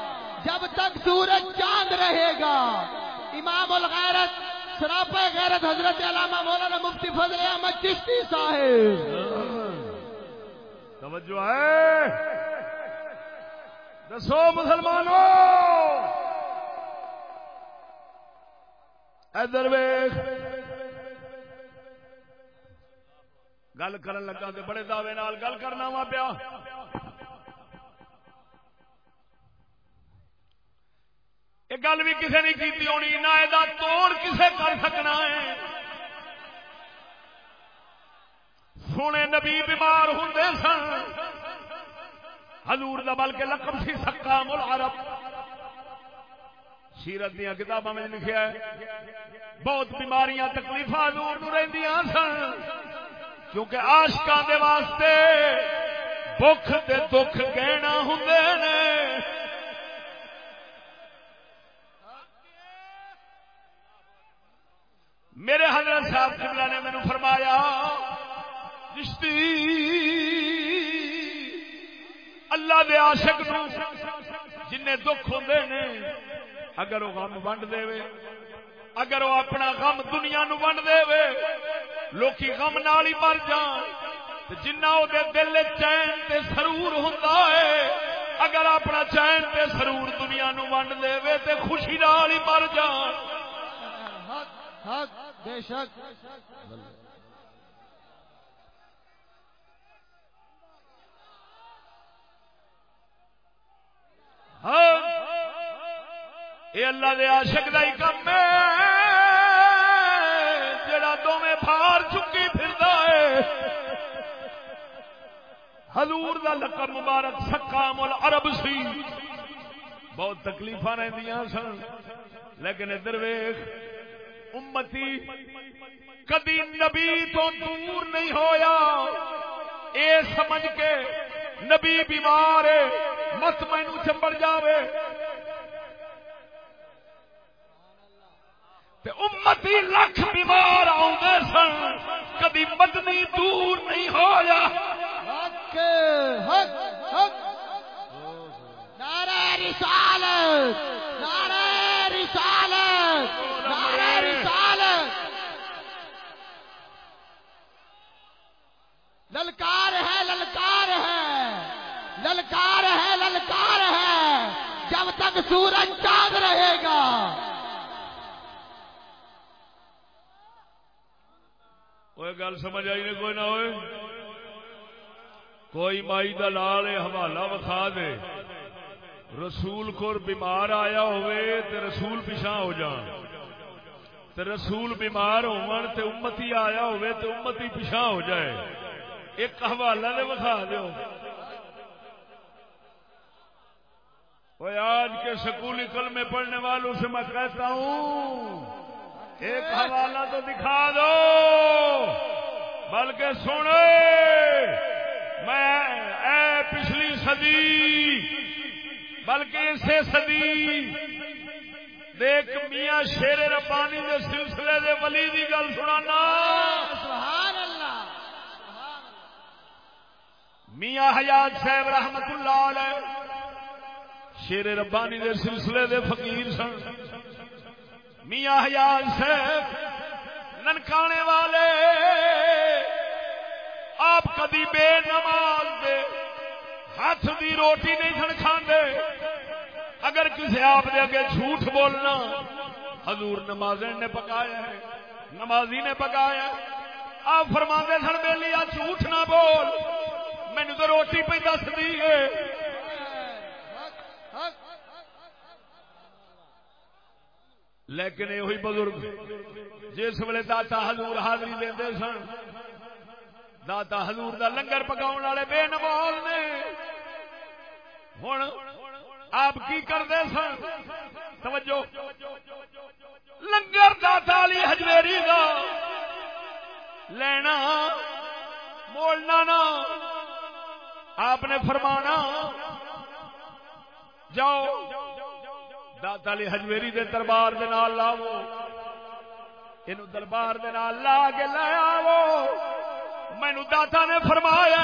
جب تک سورج چاند رہے گا۔ امام الغیرت سراپا غیرت حضرت علامہ مولانا مفتی فضل احمد چشتی صاحب۔ توجہ ہے۔ دسو مسلمانوں۔ ادھر ویخ گل کرن لگا تو بڑے دعوے نال گل کرنا وا پیا۔ یہ گل بھی کسی نے کی ہونی، نہ یہ توڑ کسے کر سکنا ہے۔ سونے نبی بیمار ہوں سن۔ حضور دا بلکہ لقب سی سکا مل عرب سیرت دیا کتابوں میں لکھا ہے۔ بہت بیماریاں تکلیف حضور نو رہندیاں سن۔ کیونکہ آشکاں دے واسطے بخ تے دکھ کہنا ہوں نے میرے حضرت صاحب قبلہ نے مینو فرمایا رشتی اللہ دے عاشق نو جن دکھ ہوندے نے اگر وہ غم ونڈ دے اگر وہ اپنا غم دنیا نو ونڈ دے وے لوکی غم نال ہی مر جان۔ جنہ وہ دل چین تے سرور ہوندا ہے اگر اپنا چین تے سرور دنیا نو ونڈ دے وے تے خوشی نال ہی مر جان۔ حق حق بے شک۔ ہاں۔ یہ اللہ دے عاشق دا ہی کم ہے۔ جڑا دونوں پھار چکی پھردا ہے۔ حضور دا لقب مبارک سکام العرب سی۔ بہت تکلیف رہندیاں سن۔ لیکن ادھر ویخ امتی کدی نبی تو دور نہیں ہویا۔ اے سمجھ کے نبی بیمار ہے، مت مینو چمبڑ جاوے۔ تے امتی لکھ بیمار آدھے سن۔ کدی مدنی دور نہیں ہویا۔ حق حق حق۔ نعرہ رسالت نعرہ رسالت نعرہ رسالت۔ للکار ہے للکار ہے۔ للکار ہے للکار ہے۔ جب تک سورج چاند رہے گا۔ کوئی گل سمجھ آئی نہیں کوئی نہ ہوئے کوئی مائی دا لال حوالہ وکھا دے رسول کو بیمار آیا ہوئے تے رسول پیچھا ہو جان تے رسول بیمار ہون تے امتی آیا ہوئے تے امتی پیچھا ہو جائے ایک حوالہ دے وکھا دیو آج کے سکولی کلمے پڑھنے والوں سے میں کہتا ہوں ایک حوالہ تو دکھا دو۔ بلکہ سنو میں اے پچھلی صدی بلکہ اسے صدی دیکھ میاں شیر ربانی کے سلسلے دے ولی دی گل سنانا۔ سبحان اللہ میاں حیات صاحب رحمت اللہ علیہ شیر ربانی دے سلسلے دے فقیر سن۔ میاں حیات صاحب ننکانے والے، آپ کدی بے نماز دے، ہاتھ دی روٹی نہیں سن کھاندے اگر کسی آپ دے اگے جھوٹ بولنا، حضور نماز نے پکایا ہے، نمازی نے پکایا آپ فرما سن میلی آ جھوٹ نہ بول مینو تو روٹی پہ دس دی ہے لیکن یہ بزرگ، جس ویلے داتا حضور حاضری دے سن، داتا حضور دا لنگر پکاؤ والے بے نماز نے۔ ہوں آپ کی کرتے سن؟ توجہ۔ لنگر داتا علی ہجویری کا لینا، مولنا نا۔ آپ نے فرمانا، جاؤ۔ داتا علی ہجویری دے دربار دے نال لاو یہ دربار دے نال لا کے لے آو مینو داتا نے فرمایا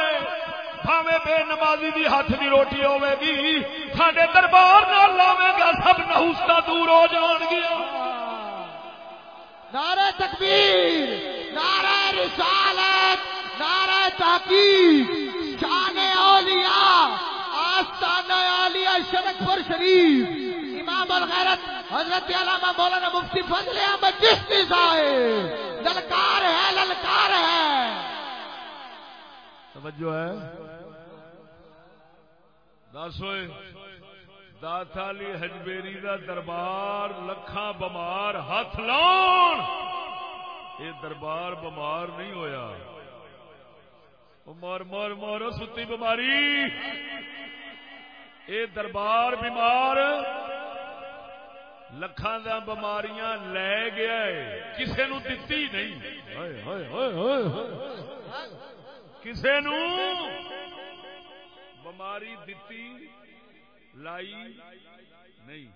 بھاوے بے نمازی دی ہاتھ دی روٹی ہوے گی۔ ساڈے دربار نال لاوے گا، سب نحوستا دور ہو جان گیا۔ نعرہ تکبیر، نعرہ رسالت، نعرہ تحقیق۔ شان اولیاء آستان اولیاء شرکپور شریف۔ امام الغیرت، حضرت علامہ مولانا مفتی فضل احمد چشتی صاحب۔ للکار ہے للکار ہے۔ توجہ ہے۔ دس ہوئے۔ داتا علی ہجبیری دا دربار لکھاں بمار ہاتھ لاؤن۔ یہ دربار بمار نہیں ہویا۔ مار مار مار ستی بیماری اے دربار بیمار۔ لکھان دا بماریاں لے گیا ہے کسے نو دتی نہیں کسے نو بماری دتی لائی نہیں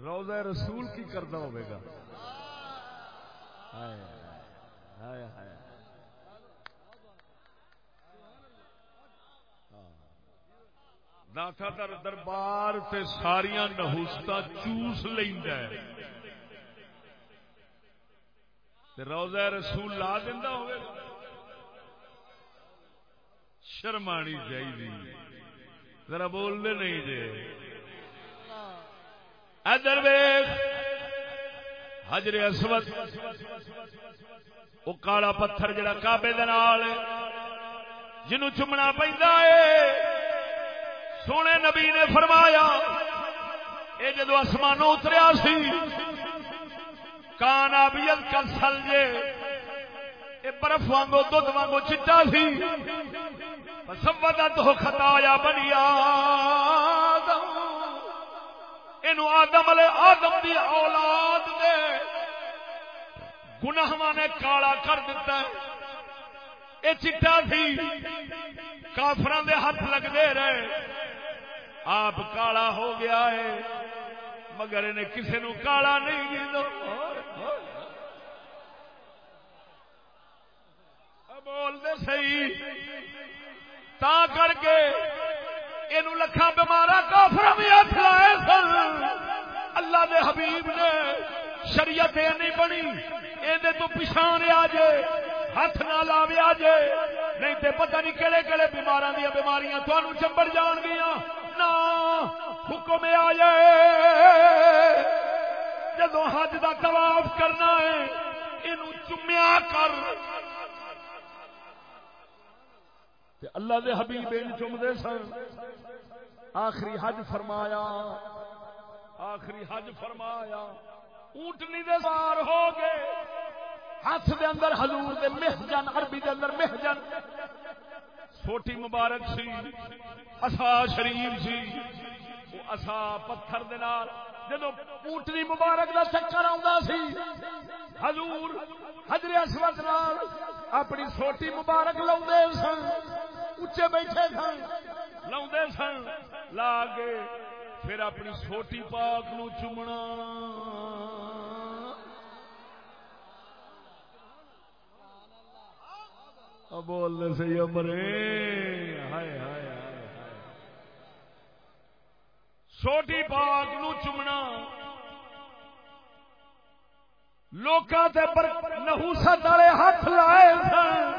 روزہ رسول کی کرنا ہوئے گا ہائے ہائے ہائے داتا در دربار تے ساریاں نہوستا چوس لیندا ہے۔ روزہ رسول لا دینا ہوئے۔ شرمانی چاہیے ذرا بولنے نہیں جے ادر ویخ حجر اسود وہ کالا پتھر جڑا کابے دال جنو چومنا پہ سونے نبی نے فرمایا یہ جدو آسمانوں اتریا سی کانا بھی کر سلجے یہ برف وانگو دھد وانگو چٹا سی سبدا تو خطایا بنیا یہ آدم والے آدم دی اولاد دے۔ گناہ نے کالا کر دیتا ہے۔ یہ چٹا سی کافران دے ہاتھ لگتے رہے۔ آپ کالا ہو گیا ہے، مگر انہیں کسی نو کالا نہیں جی بول دے سی تا کر کے یہ لکھا بیمارا کافر بھی ہاتھ لائے سن۔ اللہ دے حبیب نے شریعت یہ نہیں بنی یہ تو پچھانے آ جائے ہاتھ نہ لاویا جے۔ نہیں تے پتہ نہیں کہڑے کہڑے بیمار دیا بیماریاں تمہوں چمبڑ جان گیا نہ حکم آئے جدو حج کا طواف کرنا ہے یہ چومیا کر۔ اللہ دے حبیب چومتے سن۔ آخری حج فرمایا۔ آخری حج فرمایا۔ اونٹنی دے سار ہو گئے۔ ہاتھ دے اندر حضور دے محجن عربی دے اندر محجن چھوٹی مبارک سی اصا شریف سی۔ وہ اصا پتھر دے نال جدو پوٹنی مبارک دا چکر آ سی، حضور حجر اسود نال اپنی چھوٹی مبارک لاؤ سن اچے بیٹھے سن لاؤ سن، لا کے پھر اپنی چھوٹی پاک نو چومنا۔ بولنے سے امرے ہائے ہائے چھوٹی پاک نو چمنا۔ لوکاں تے پر نحوست والے ہاتھ لائے سن۔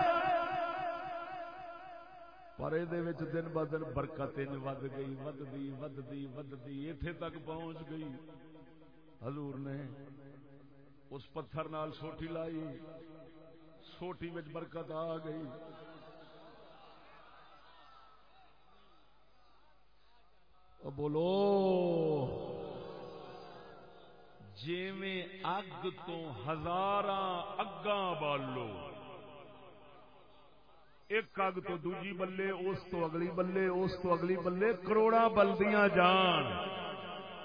پر یہ دن ب دن برکت انج ود گئی ودی ودی ودی اتے تک پہنچ گئی۔ حضور نے اس پتھر نال سوٹی لائی۔ چھوٹی بچ برکت آ گئی۔ بولو۔ جی اگ تو ہزار اگاں بالو۔ ایک اگ تو دوجی بلے، اس تو اگلی بلے، اس تو اگلی بلے کروڑا بلدیاں جان۔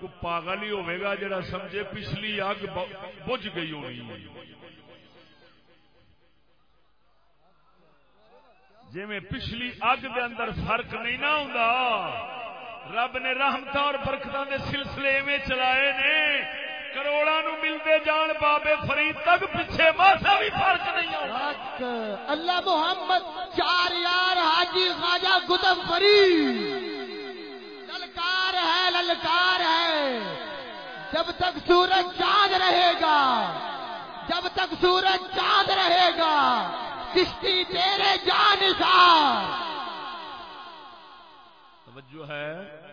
کو پاگل ہی ہوئے گا جڑا سمجھے پچھلی اگ بج گئی ہونی۔ جی میں پچھلی اگ دے اندر فرق نہیں نہ ہوں رب نے رحمت اور برکت کے سلسلے میں چلائے نے کروڑا نو ملتے جان بابے فرید تک پیچھے ماسا بھی فرق نہیں اللہ محمد چار یار حاجی خواجہ گدم فرید۔ للکار ہے للکار ہے۔ جب تک سورج چاند رہے گا، جب تک سورج چاند رہے گا چشتی تیرے جان توجہ ہے۔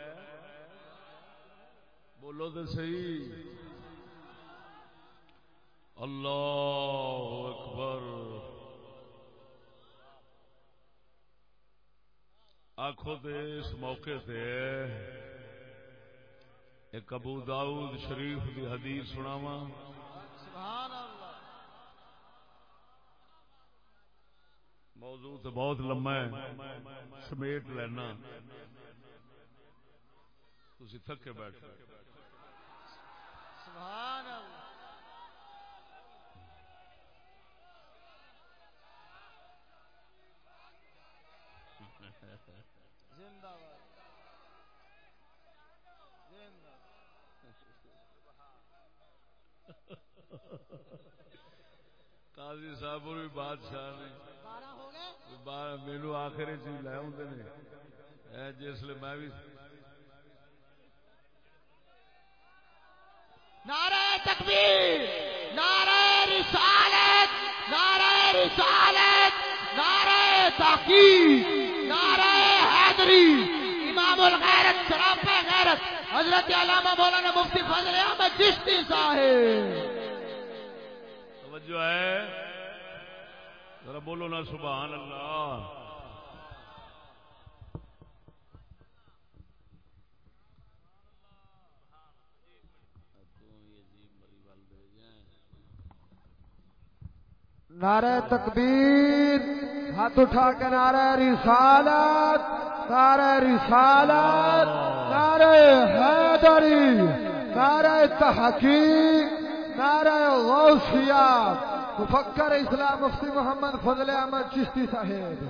بولو تو صحیح۔ اللہ اکبر۔ آخو تے اس موقع تے ایک ابو داؤد شریف کی حدیث سناواں۔ موضوع تو بہت لمبا ہے سمیٹ لینا۔ تھی تھکے بیٹھ سبحان اللہ زندہ قاضی صاحب بھی بادشاہ نے۔ میرے آخر چیز لے آدھے جس لیے میں بھی نعرہ تکبیر نعرہ رسالت رسالت نعرہ تحقیق نعرہ حیدری امام الغیرت شراب غیرت حضرت علامہ مولانا مفتی فضل احمد چشتی صاحب۔ توجہ ہے؟ ذرا بولو نا سبحان اللہ۔ نعرہ تکبیر، ہاتھ اٹھا کے نعرہ رسالت نعرہ رسالت، نعرہ حیدری، نعرہ تحقیق۔ نعرہ غوثیہ مفکر اسلام مفتی محمد فضل احمد چشتی صاحب،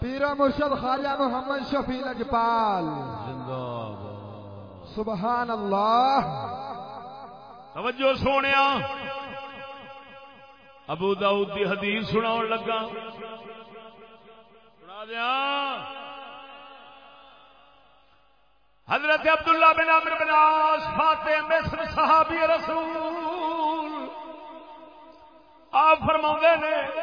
پیر مرشد خواجہ محمد شفیع لجپال زندہ باد سبحان اللہ۔ توجہ سونے ابو داؤد دی حدیث سنا لگا۔ سنا دیا۔ حضرت عبداللہ بن عمر بن عاص فاتح مصر، صحابی رسول۔ آپ فرما نے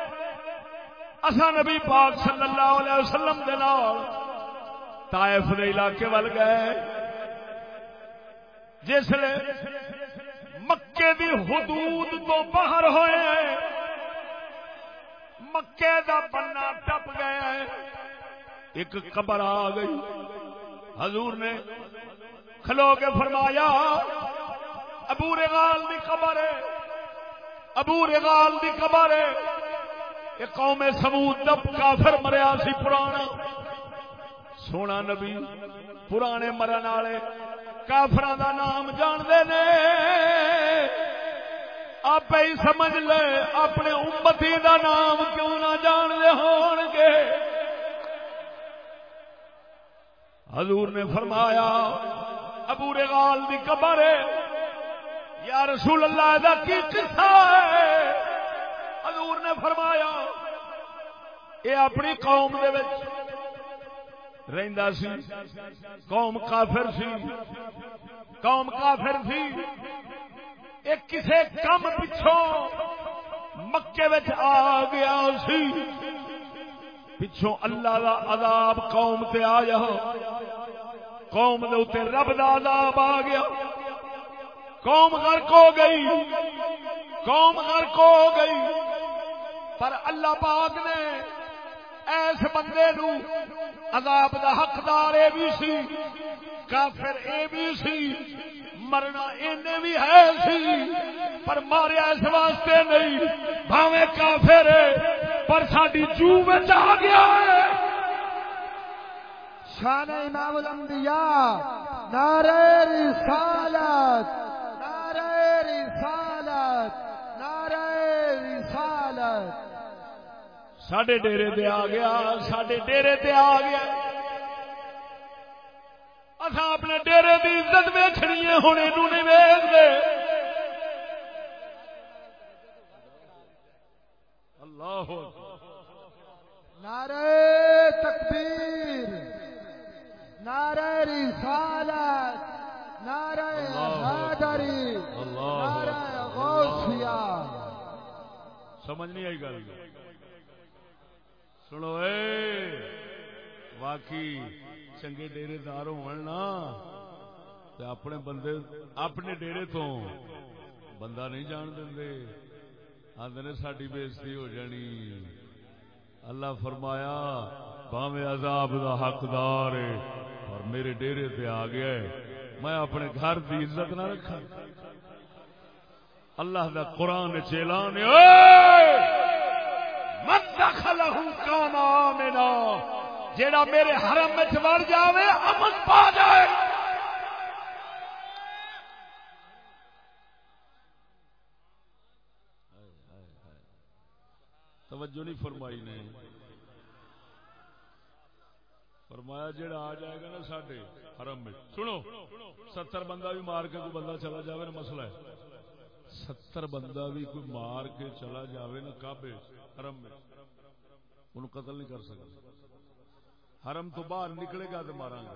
اصا نبی پاک صلی اللہ علیہ وسلم دے نال طائف دے علاقے ول گئے۔ جس مکے دی حدود تو باہر ہوئے ہیں۔ مکے دا بننا ٹپ گیا ہے ایک قبر آ گئی۔ حضور نے کھلو کے فرمایا، ابو رغال دی قبر ہے۔ ابو رغال دی قبر ہے یہ قوم سمود دب کافر مریا سی پرانا۔ سونا نبی، پرانے مرن والے کافر دا نام جانتے نے۔ آپ ہی سمجھ لے، اپنے امتی دا نام کیوں نہ جانتے ہون گے۔ حضور نے فرمایا، ابو رغال دی قبر ہے۔ یا رسول اللہ دا کی قصہ ہے؟ حضور نے فرمایا یہ اپنی قوم دے وچ رہندا سی، قوم کافر سی، قوم کافر سی ایک کسے کم پچھوں مکے وچ آ گیا سی، پچھوں اللہ دا عذاب قوم تے آیا، قوم دے اوتے رب دا عذاب آ گیا۔ قوم غرق ہو گئی۔ قوم غرق ہو گئی۔ پر اللہ پاک نے ایس بندے نو عذاب دا حقدار اے بھی سی، کافر اے بھی سی، مرنا اینے بھی ہے سی، پر ماریا اس واسطے نہیں۔ بھاوے کافر ہے، پر ساڈی جو وچ آ گیا ہے۔ شان امام الانبیاء، نعرہ رسالت نعرہ رسالت نعرہ رسالت ساڈے ڈیرے تے آ گیا ساڈے ڈیرے تے آ گیا۔ اصا اپنے ڈیرے کی عزت ویچنی ہے ہوں یہ نہیں ویچتے اللہ نعرہ تکبیر نعرہ رسالت نعرہ حیدری اللہ نعرہ غوثیہ۔ سمجھ نہیں آئی گل۔ سنو اے واقعی چنگے ڈیرے دار ہونا اپنے بندے اپنے ڈیرے تو بندہ نہیں جان دے آدھے نے ساری بےزتی ہو جانی اللہ فرمایا باوے عذاب دا حقدار ہے اور میرے ڈیرے تے آ گیا ہے میں اپنے گھر دی عزت نہ رکھا اللہ دا قرآن چیلان مت دخلہ کان آمنا۔ جیڑا میرے حرم میں وڑ جاوے، امن پا جائے۔ توجہ نہیں فرمائی نے۔ فرمایا جیڑا آ جائے گا نا ساڈے حرم میں سنو، ستر بندہ بھی مار کے کوئی بندہ چلا جاوے نا، مسئلہ ہے۔ ستر بندہ بھی کوئی مار کے چلا جاوے نا کعبے حرم میں انہوں قتل نہیں کر سکتا حرم تو باہر نکلے گا تو مارا گا۔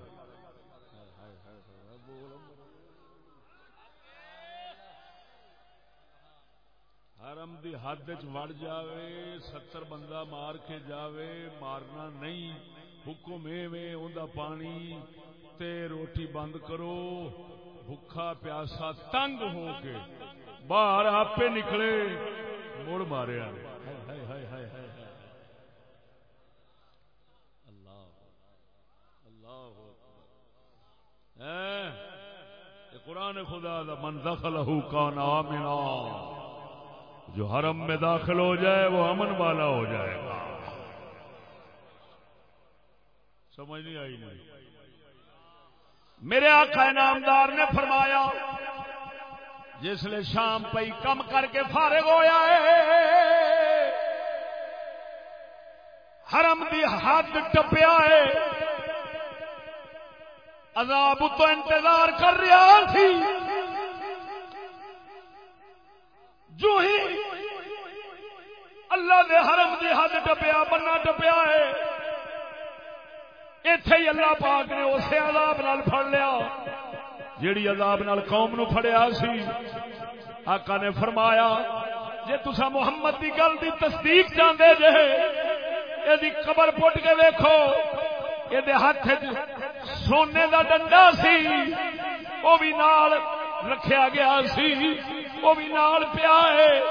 حرم دی حد چ وڑ جاوے، ستر بندہ مار کے جاوے، مارنا نہیں، حکم ایویں اوندا پانی تے روٹی بند کرو بھوکا پیاسا تنگ ہو کے باہر آپ نکلے، مڑ ماریا اللہ اللہ قرآن خدا دا من دخل کان آمنا، جو حرم میں داخل ہو جائے، وہ امن والا ہو جائے گا۔ سمجھ نہیں آئی نہیں میرے آقا نامدار نے فرمایا، جس نے شام پئی کم کر کے فارغ ہویا ہے، حرم دی حد ٹپیا ہے۔ عذاب تو انتظار کر رہا تھی۔ جو ہی اللہ دے حرم دی حد ٹپیا بننا ٹپیا ہے۔ اتے ہی اللہ پاک نے اسے عذاب نال پھڑ لیا۔ جیڑی عذاب نال قوم نو پھڑیا سی، آقا نے فرمایا، جے تسا محمد دی گل دی تصدیق چاہتے جے یہ قبر پٹ کے دیکھو یہ ہاتھ سونے دا ڈنڈا سی وہ بھی نال رکھیا گیا سی وہ بھی نال پیا ہے۔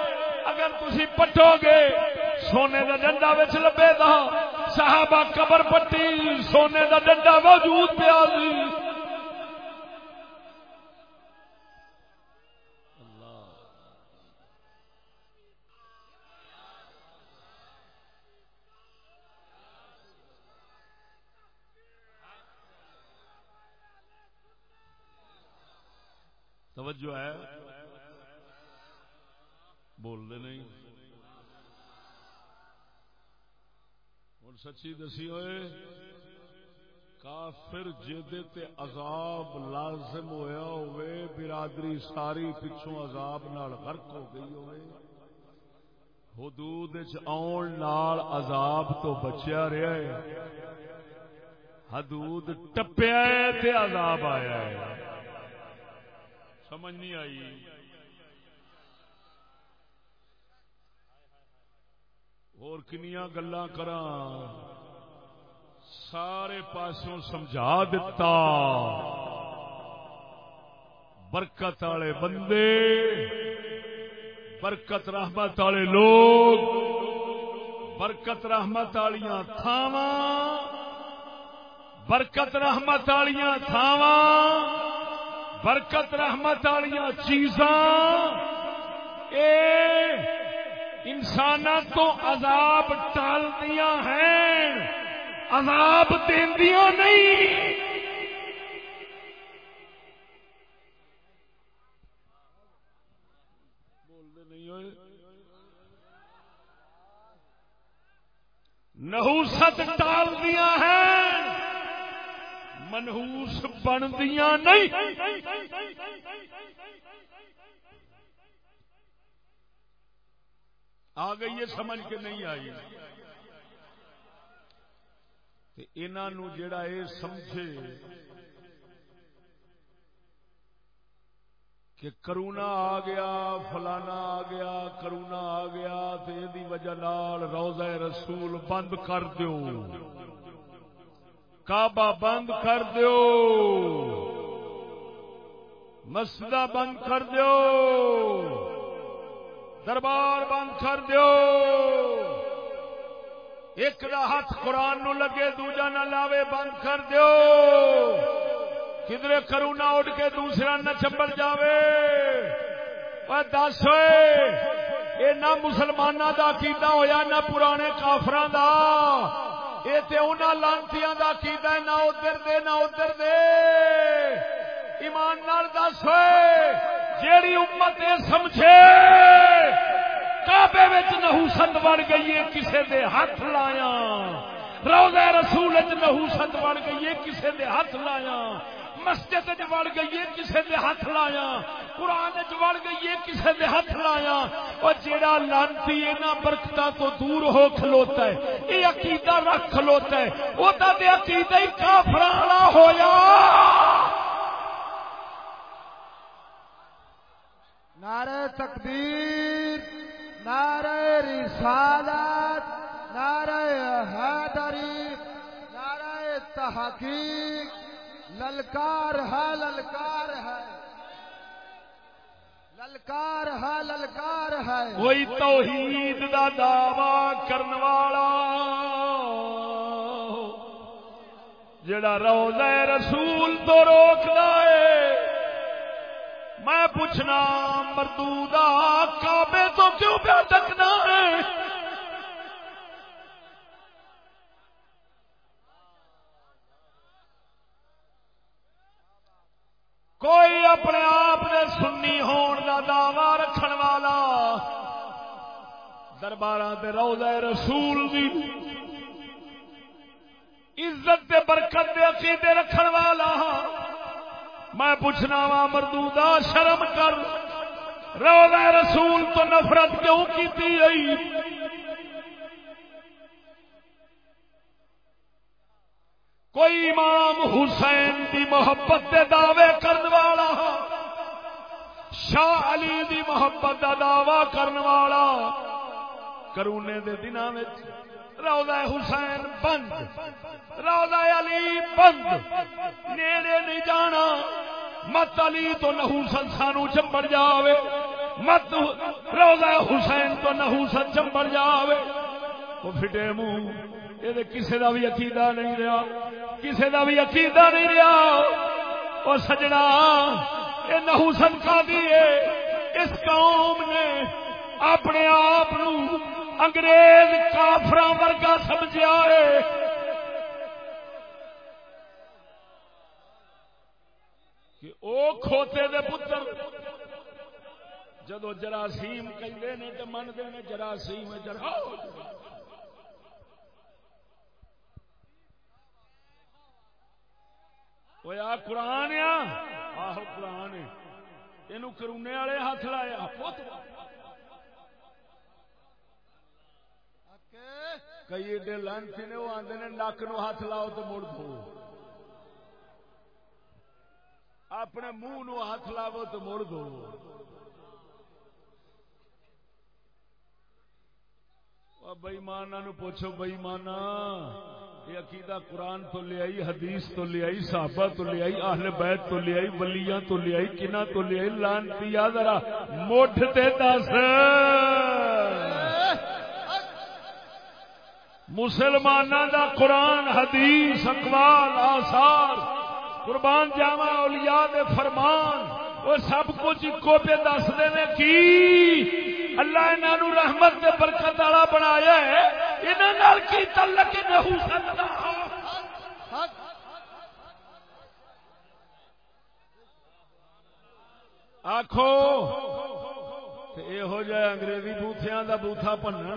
اگر تھی پٹو گے، سونے دا ڈنڈا بچ لبے دا صحابہ قبر پٹی، سونے دا ڈنڈا موجود پیا سی۔ توجہ ہے۔ بول دے نہیں۔ ہوں سچی دسی ہوئے۔ کافر جدے تے عذاب لازم ہویا ہوئے۔ برادری ساری پچھوں عذاب نال غرق ہو گئی ہوئے۔ حدود آن نال عذاب تو بچیا رہا ہے۔ حدود ٹپیا تے عذاب آیا ہے۔ سمجھ نہیں آئی۔ اور کنیا گلا کر سارے پاسوں سمجھا دتا۔ برکت والے بندے، برکت رحمت والے لوگ، برکت رحمت والیاں تھاواں، برکت رحمت والیاں تھاواں۔ برکت رحمت والی چیزاں۔ انسان تو عذاب ٹال دیا ہیں۔ عذاب دیا نہیں۔ نحوست ٹال دیا ہے منہوس بندیا نہیں۔ آ گئی یہ سمجھ کے نہیں آئی۔ انہوں جڑا یہ سمجھے کہ کرونا آ گیا، فلانا آ گیا، کرونا آ گیا تو یہ وجہ روزہ رسول بند کر دو کعبہ بند کر دیو۔ مسجد بند کر دیو۔ دربار بند کر دیو۔ ایک دا ہاتھ قرآن نو لگے، دوجا نہ لاوے، بند کر دیو۔ کدھر کرونا اٹھ کے دوسرا نہ چمبل جاوے۔ دس ہوئے یہ نہ مسلمانوں کا کیتا ہوا نہ پرانے کافران کا یہ تے انہاں لانتیاں دا کیدا ہے، نہ ادھر دے، نہ ادھر دے۔ ایمان نال دس ہوئے، جیڑی امت اے سمجھے، کعبے وچ نحوست بن گئی ہے، کسے دے ہاتھ لایا روزہ رسول وچ نحوست بن گئی ہے، کسے دے ہاتھ لایا مسجد وڑ گئی کسی نے ہاتھ لایا، قرآن وڑ گئی کسی نے ہاتھ لایا۔ اور جیڑا لانتی یہاں برکت تو دور ہو کھلوتا ہے یہ عقیدہ رکھ کھلوتا ہے۔ وہ تو عقیدہ ہی کافرانا ہویا۔ نعرہ تکبیر، نعرہ رسالت، نعرہ حیدری، نعرہ تحقیق۔ للکار ہے للکار ہے۔ للکار ہے للکار ہے۔ کوئی توحید دا دعوی کرن والا جڑا روزہ رسول تو روکدا ہے۔ میں پوچھنا مردودا کعبے تو کیوں پہ ڈکنا ہے کوئی اپنے آپ نے سنی ہون کا دعوی رکھن والا دربار روزہ رسول دی عزت دے برکت دے عقیدے رکھن والا میں پوچھنا وا مردودا شرم کر روزہ رسول تو نفرت کیوں کی گئی کوئی امام حسین دی محبت دے دعوے کرن والا، شاہ علی دی محبت دا دعوی کرن والا، کرونے دے دنوں میں روزہ حسین بند روزہ علی بند، نیڑے نہیں جانا، مت علی تو نحوسن سانو چمبڑ جاوے، مت روزہ حسین تو نحوسن چمبڑ جاوے، وہ فٹے منہ یہ کسی کا بھی عقیدہ نہیں رہا کسی کا بھی عقیدہ نہیں رہا اور سجنا یہ نحوسن کا دیے اس قوم نے اپنے آپ انگریز کافر ورگا سمجھا ہے کہ او کھوتے دے پتر جدو جراثیم کہتے ہیں تو منتے ہیں جراثیم جرا وہ قرآن آہو قرآن یہ کرونے والے ہاتھ لایا کئی ایڈے لانچ نے وہ آدھے نے نک نو ہاتھ لاؤ تو مڑ دو اپنے منہ نو ہاتھ لاو تو مڑ دو بئیمانا نو پوچھو بئیمانا یہ عقیدہ قرآن تو لے آئی، حدیث تو لے آئی، صحابہ تو لے آئی، اہل بیت تو لے آئی، ولیاں تو لے آئی، کنا تو لے آئی لانتی ذرا، مٹھ تے دس۔ مسلمان دا قرآن، حدیث، اقوال، آثار، قربان جاوا اولیاء دے فرمان، وہ سب کچھ اکو پہ دس دے کی؟ اللہ انہوں رحمت دے برکت والا بنایا ہے۔ انہوں کی تعلق نہیں سکتا۔ آخو یہو جہ انگریزی بوتھیاں دا بوتھا بننے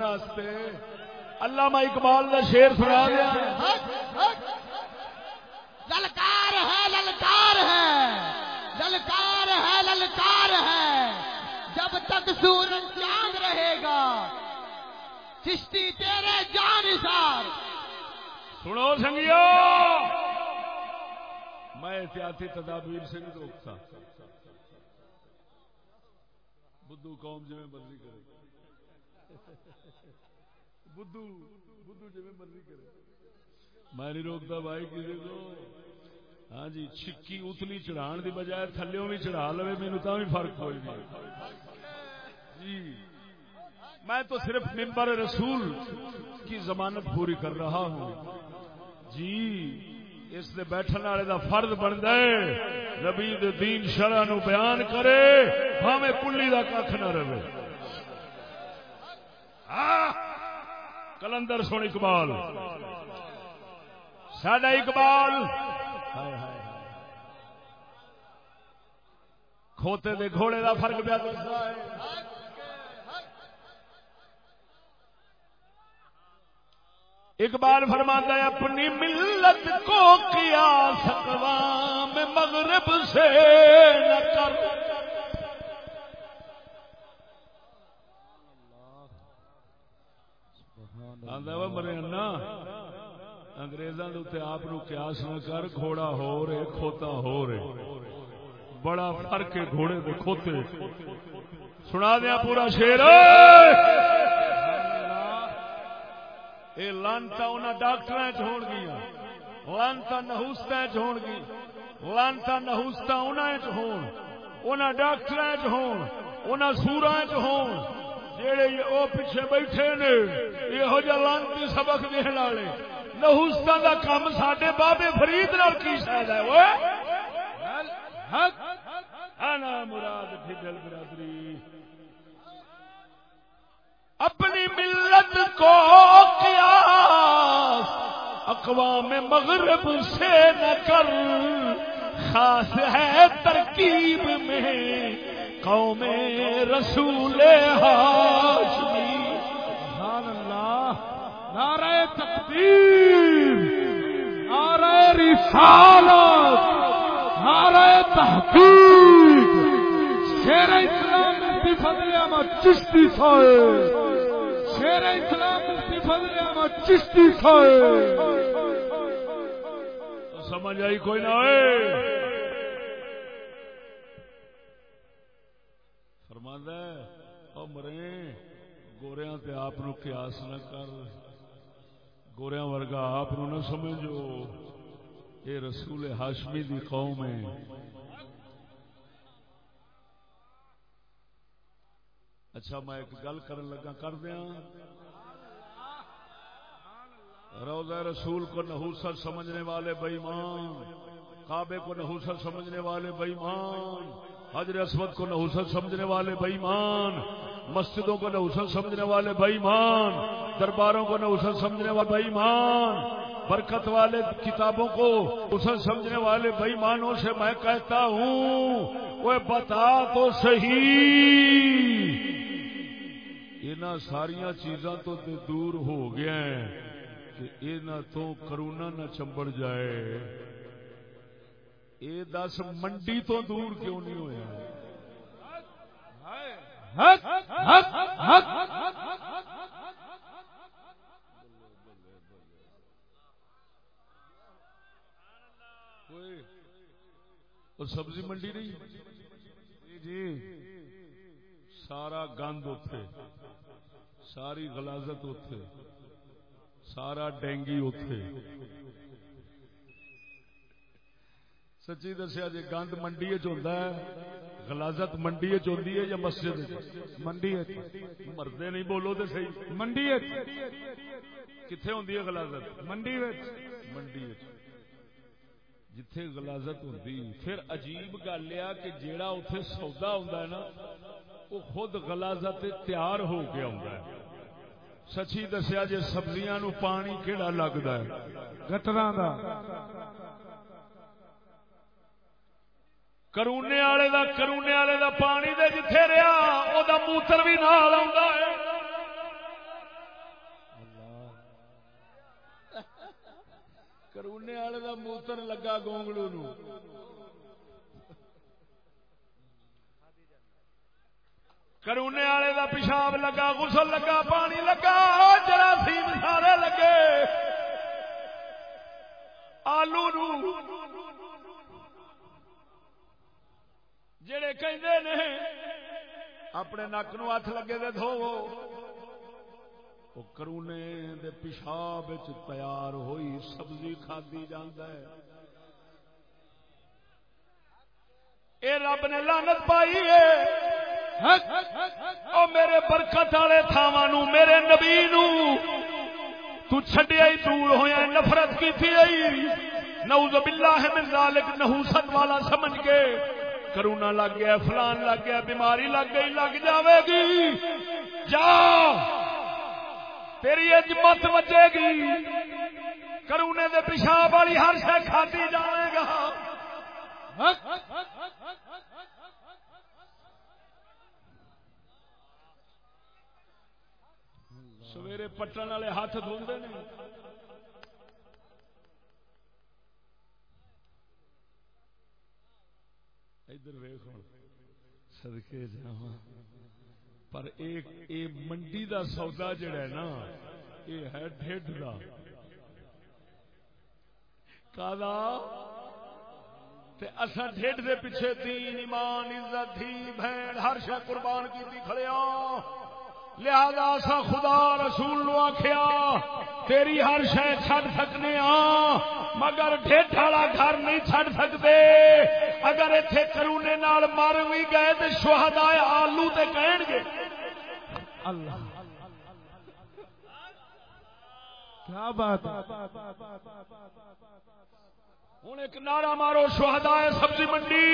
اللہ اقبال دا شیر سنا دیا۔ للکار ہے للکار ہے للکار ہے للکار ہے۔ جب تک سورج چاند رہے گا چشتی تیرے جان سار سنو سنگیو۔ میں احتیاطی تدابیر سے بھی روکتا۔ بدھو قوم جی مرضی کرے۔ بدھو بدھو جی مرضی کرے۔ میں نہیں روکتا بھائی کسی کو۔ ہاں جی چھکی اتلی چڑھان دی بجائے تھلوں بھی چڑھا لو میرے تو بھی فرق کوئی نہیں جی۔ میں تو صرف ممبر رسول کی ضمانت پوری کر رہا ہوں۔ جی اس نے بیٹھنے والے دا فرض بن گئے نبی دین شرح نو بیان کرے ہمیں کلی دا کھ نہ رہے۔ ہاں، کلندر سن اقبال۔ سڈا اقبال۔ کھوتے دے گھوڑے دا فرق پیا دستا ہے اقبال فرماتا ہے، اپنی ملت کو کیا سکوام مغرب سے نہ کر۔ مرے انگریزاں آپ قیاس نہ کر، گھوڑا ہو رہے، کھوتا ہو رہے۔ بڑا فرق ہے گھوڑے دے کھوتے۔ سنا دیا پورا شیر یہ لانتا انہوں ڈاکٹر چون گیا لانتا نہوست چون گی لانتا نہوست انہوں ہون ڈاکٹر چون سورا چون جہے وہ پیچھے بیٹھے نے یہو یہ لانتی سبق دن والے نہوست کا کام سڈے بابے فرید نال کی شاید ہے مراد فضل برادری اپنی ملت کو قیاس اقوام مغرب سے نہ کر۔ خاص ہے ترکیب میں قوم رسول ہاشمی۔ سبحان اللہ۔ نعرہ تقدیر۔ نعرہ رسالت۔ نعرہ تحقیق۔ شیر اسلام مفتی فضل احمد چشتی صاحب۔ شیر اسلام مفتی فضل احمد چشتی صاحب۔ سمجھ آئی کوئی نہ ہوئے فرماندہ او مرے، گوریاں تے آپ نو قیاس نہ کر۔ گوریاں ورگا آپ نو نہ سمجھو۔ یہ رسول ہاشمی دی قوم ہے۔ اچھا میں ایک گل کرن لگا، کر دیا روزہ رسول کو نحوست سمجھنے والے بےمان کعبے کو نحوست سمجھنے والے بےمان حجر اسود کو نحوست سمجھنے والے بےمان مسجدوں کو نحوست سمجھنے والے بےمان درباروں کو نحوست سمجھنے والے بےمان برکت والے کتابوں کو اسے سمجھنے والے بےمانوں سے میں کہتا ہوں، وہ بتا تو صحیح۔ ان ساریا چیزاں تو دور ہو گیا کہ یہ تو کرونا نہ چمبڑ جائے۔ یہ دس منڈی تو دور کیوں نہیں ہوا سبزی منڈی نہیں؟ جی, جی۔ سارا گند اتے ساری غلازت اتے سارا ڈینگی اتے سچی دسیا جی گند منڈی غلازت منڈی چی ہے یا مسجد منڈی مردے نہیں بولو تو صحیح۔ منڈی کتنے ہوں غلازت؟ منڈی منڈی جتھے غلازت ہوتی پھر عجیب گل یہ کہ جیڑا اتے سودا ہوں نا وہ خود غلازت تیار ہو کے آ سچی دسیا جی سبزیاں نو پانی کہڑا لگتا ہے؟ گٹر کرونے والے دا کرونے والے دا پانی دے جتھے رہا وہ موتر بھی نال ہے۔ کرونے والے دا موتر لگا گونگلو نو۔ کرونے والے دا پیشاب لگا، غسل لگا، پانی لگا، جراثیم سارے لگے۔ آلو نو۔ جڑے کہندے نے، اپنے نک نو ہاتھ لگے دے دھو۔ وہ کرونے دے پیشاب تیار ہوئی سبزی کھادی جاندہ ہے۔ اے رب نے لانت پائی ہے۔ او میرے برکت والے تھاواں نو میرے نبی نو تو چھڈیا ہی دور ہویا نفرت کی تھی نعوذ باللہ من ذالک، نحوست والا سمجھ کے۔ کرونا لگ گیا، فلان لگ گیا، بیماری لگ گئی، لگ جاوے گی۔ جا۔ تیری اج مت بچے گی۔ کرونے دے پیشاب والی ہر شہ کھاتی جائے گا۔ سویرے پٹن والے ہاتھ دھوندے نہیں ادھر ویخ سدکے جا پر ایک، اے منڈی دا سودا جڑا ہے نا یہ ہے ڈھڈ دا۔ کالا اصا ڈیڈ دے پیچھے دین ایمان، عزت تھی بہن، ہر شہ قربان کی کھڑے ہاں۔ لہذا اسا خدا رسول نو آخیا تیری ہر شہ چڈ سکنے ہاں مگر ڈیڈ والا گھر نہیں چڈ سکتے۔ اگر اتے کرونے نال مر بھی گئے تو شہدا آلو تے کہن گے۔ اللہ۔ کیا بات ہوں ایک نعرہ مارو شہدا سبزی منڈی۔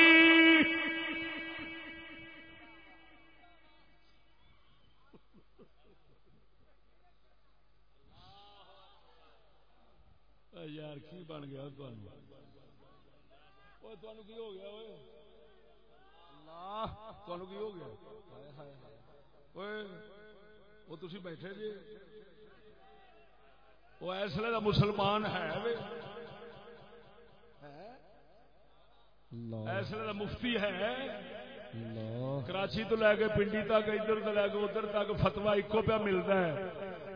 یار کی بن گیا کی ہو گیا کی ہو گیا؟ وہ تھی بیٹھے جی؟ وہ اس لیے مسلمان ہے ایسے مفتی ہے۔ کراچی تو لے کے پنڈی تک ادھر تو لے کے ادھر تک فتوا ایکو پہ ملتا ہے۔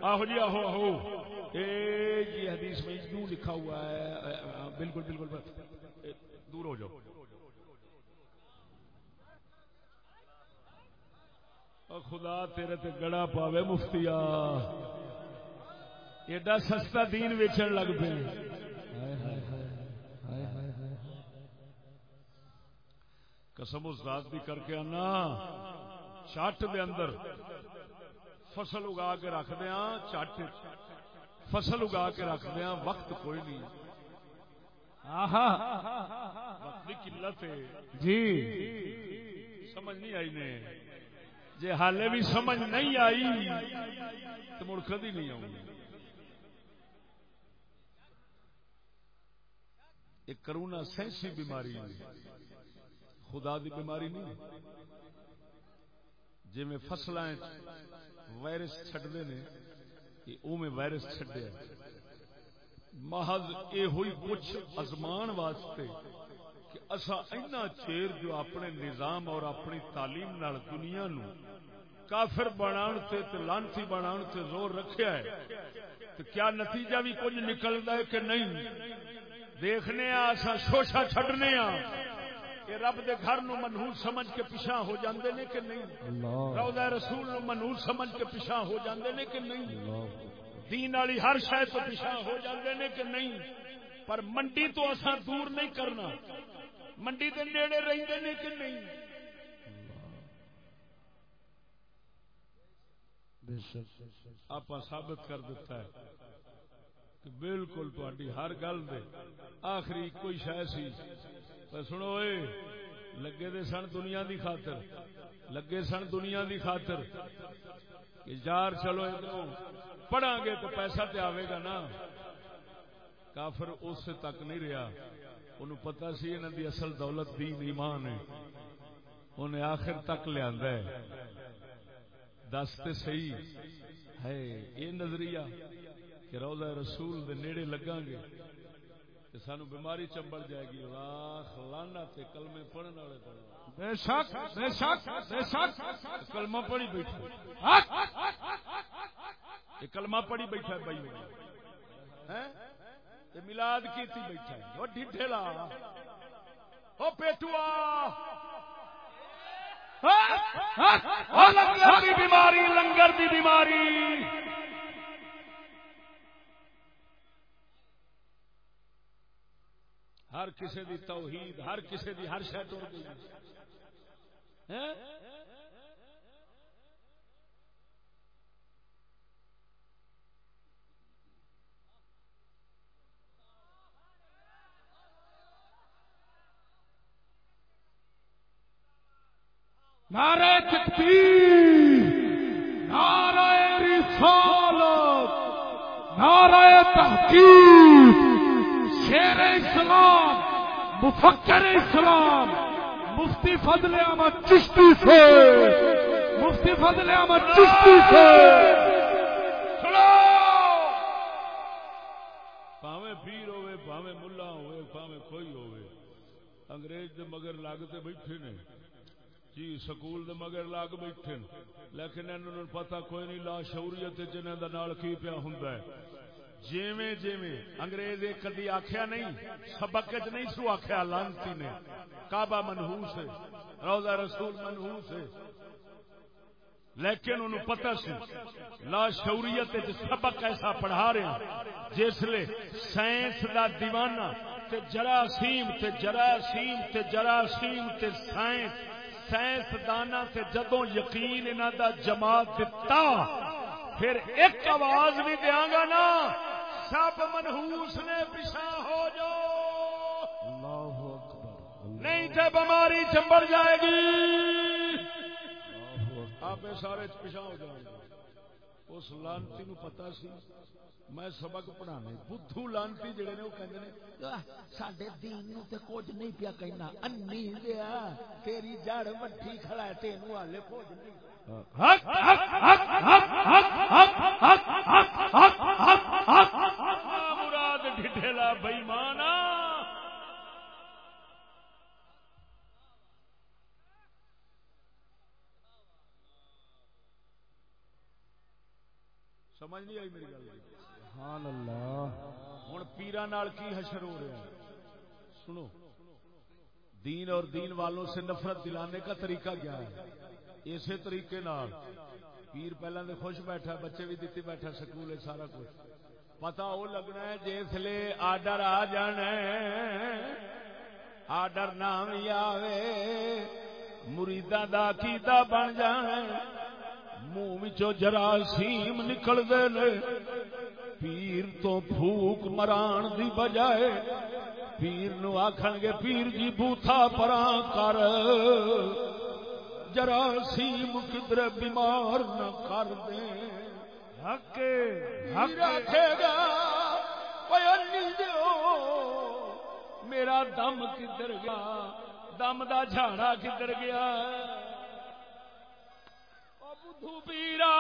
آہو جی آہو آہو۔ یہ جی، حدیث میں یوں لکھا ہوا ہے۔ بالکل بالکل دور ہو جاؤ۔ خدا، تیرے تے گڑا پاوے مفتیا ایڈا سستا دین ویچن لگ پے۔ قسم اس ذات بھی کر کے آنا چٹ دے اندر فصل اگا کے رکھ دیا، چٹ۔ فصل اگا کے رکھ دیا وقت کوئی نہیں۔ وقت قلت ہے۔ جی۔ سمجھ نہیں آئی نے۔ جی حالے بھی سمجھ نہیں آئی تو مڑ کدی نہیں آؤں۔ ایک کرونا سینسی بیماری خدا دی بیماری نہیں۔ جی میں فصل وائرس چڈتے نے وائرس چڈیا محض یہ ہوئی کچھ ازمان واسطے کہ اصا اینا چیر جو اپنے نظام اور اپنی تعلیم نال دنیا نو کافر بنان تے تے لانتی بنان تے زور رکھیا ہے، تو کیا نتیجہ بھی کچھ نکلتا ہے کہ نہیں؟ دیکھنے آسا شوشا چھڑنے آ کہ رب دے گھر نو منہور سمجھ کے پیچھا ہو جاندے نے کہ نہیں؟ روضہ رسول نو منہور سمجھ کے پیچھا ہو جاندے نے کہ نہیں؟ دین والی ہر شاید تو پیچھا ہو جاندے نے کہ نہیں؟ پر منڈی تو اسا دور نہیں کرنا۔ منڈی دے نیڑے رہندے نے کہ نہیں؟ آپ ثابت کر دیتا ہے کہ بالکل تاری ہر گل دے آخری کوئی شہ سی سنو اے لگے دے سن دنیا دی خاطر لگے سن دنیا دی خاطر کہ یار چلو ادھر پڑھا گے تو پیسہ تے آئے گا نا کافر اس تک نہیں رہا ان پتا سی انہوں دی اصل دولت دین ایمان ہے انہیں آخر تک لیا دس تے صحیح ہے یہ نظریہ کہ روزہ رسول دے نیڑے لگا گے سانو بیماری چمبڑ جائے گی لاکھ لانا تے کلمے پڑھنے والے بے شک بے شک بے شک کلمہ پڑھی بیٹھا یہ کلمہ پڑھی بیٹھا ہے بھائی یہ ملاد کی تھی بیٹھا ہے وہ ڈھیلا او پیٹوا لنگر دی بیماری لنگر دی بیماری ہر کسی دی توحید، ہر کسی دی ہر شہ ٹوٹ گئی۔ نعرہ تکبیر، نعرہ رسالت، نعرہ تحقیق۔ مفکر اسلام، مفتی فضل احمد چشتی سے۔ مفتی فضل احمد چشتی سے۔ پاوے پیر ہوئے پاوے ملا ہوئے پاوے کوئی ہوئے۔ انگریز دے مگر لاگتے بیٹھے نے۔ جی سکول دے مگر لاگ بیٹھے لیکن انہوں نے پتا کوئی نہیں، لا شعوریت جنہیں دا نال کی پیا ہوں جیویں جیویں انگریز کدی آخیا نہیں، سبق چ نہیں سو آخیا لانتی نے۔ کعبہ منہوس ہے، روزہ رسول منہوس ہے۔ لیکن انہوں پتہ سی، لا شعوریت سبق ایسا پڑھا رہے ہیں، جس سائنس دا دیوانہ تے جراثیم تے جراثیم تے جراثیم تے سائنس سائنس دانا تے جدوں یقین انہاں دا جماعت دتا پھر ایک آواز بھی دیا گا نا۔ سب منہوس نے پیچھا ہو اکبر نہیں تے بیماری چمبڑ جائے گی۔ آپ سارے پیچھا ہو جائیں گے۔ اس لانتی نو پتا سی میں سبق پڑھانے بدھو لانتی جڑے نے وہ کہندے نے سڈے دین نو تے کچھ نہیں پیا کہنا انی دیا تیری جڑ وٹھی کھڑا ہے تینوں ہالے کچھ نہیں حق حق حق حق حق حق حق حق حق حق حق مراد ڈھڈلا بےمانا سمجھ نہیں آئی میری گل سبحان اللہ۔ ہوں پیرا نال کی حشر ہو رہا ہے؟ سنو۔ دین اور دین والوں سے نفرت دلانے کا طریقہ کیا ہے؟ اسی طریقے نال۔ پیر پہلے تو خوش بیٹھا بچے بھی دیتی بیٹھا سکول سارا کچھ۔ پتا وہ لگنا ہے جس لے آڈر آ جانا آڈر نہ بھی آوے۔ مریدا دا کیتا بن جانا منہ جراثیم نکلتے نے۔ پیر تو پھوک مران دی بجائے پیر نو آخن گے پیر جی بوتھا پرا کر۔ جراثیم کدھر بیمار نہ کر دے۔ حق حق آخے گا میرا دم کدھر گیا؟ دم دا جھاڑا کدھر گیا؟ بدھو پیرا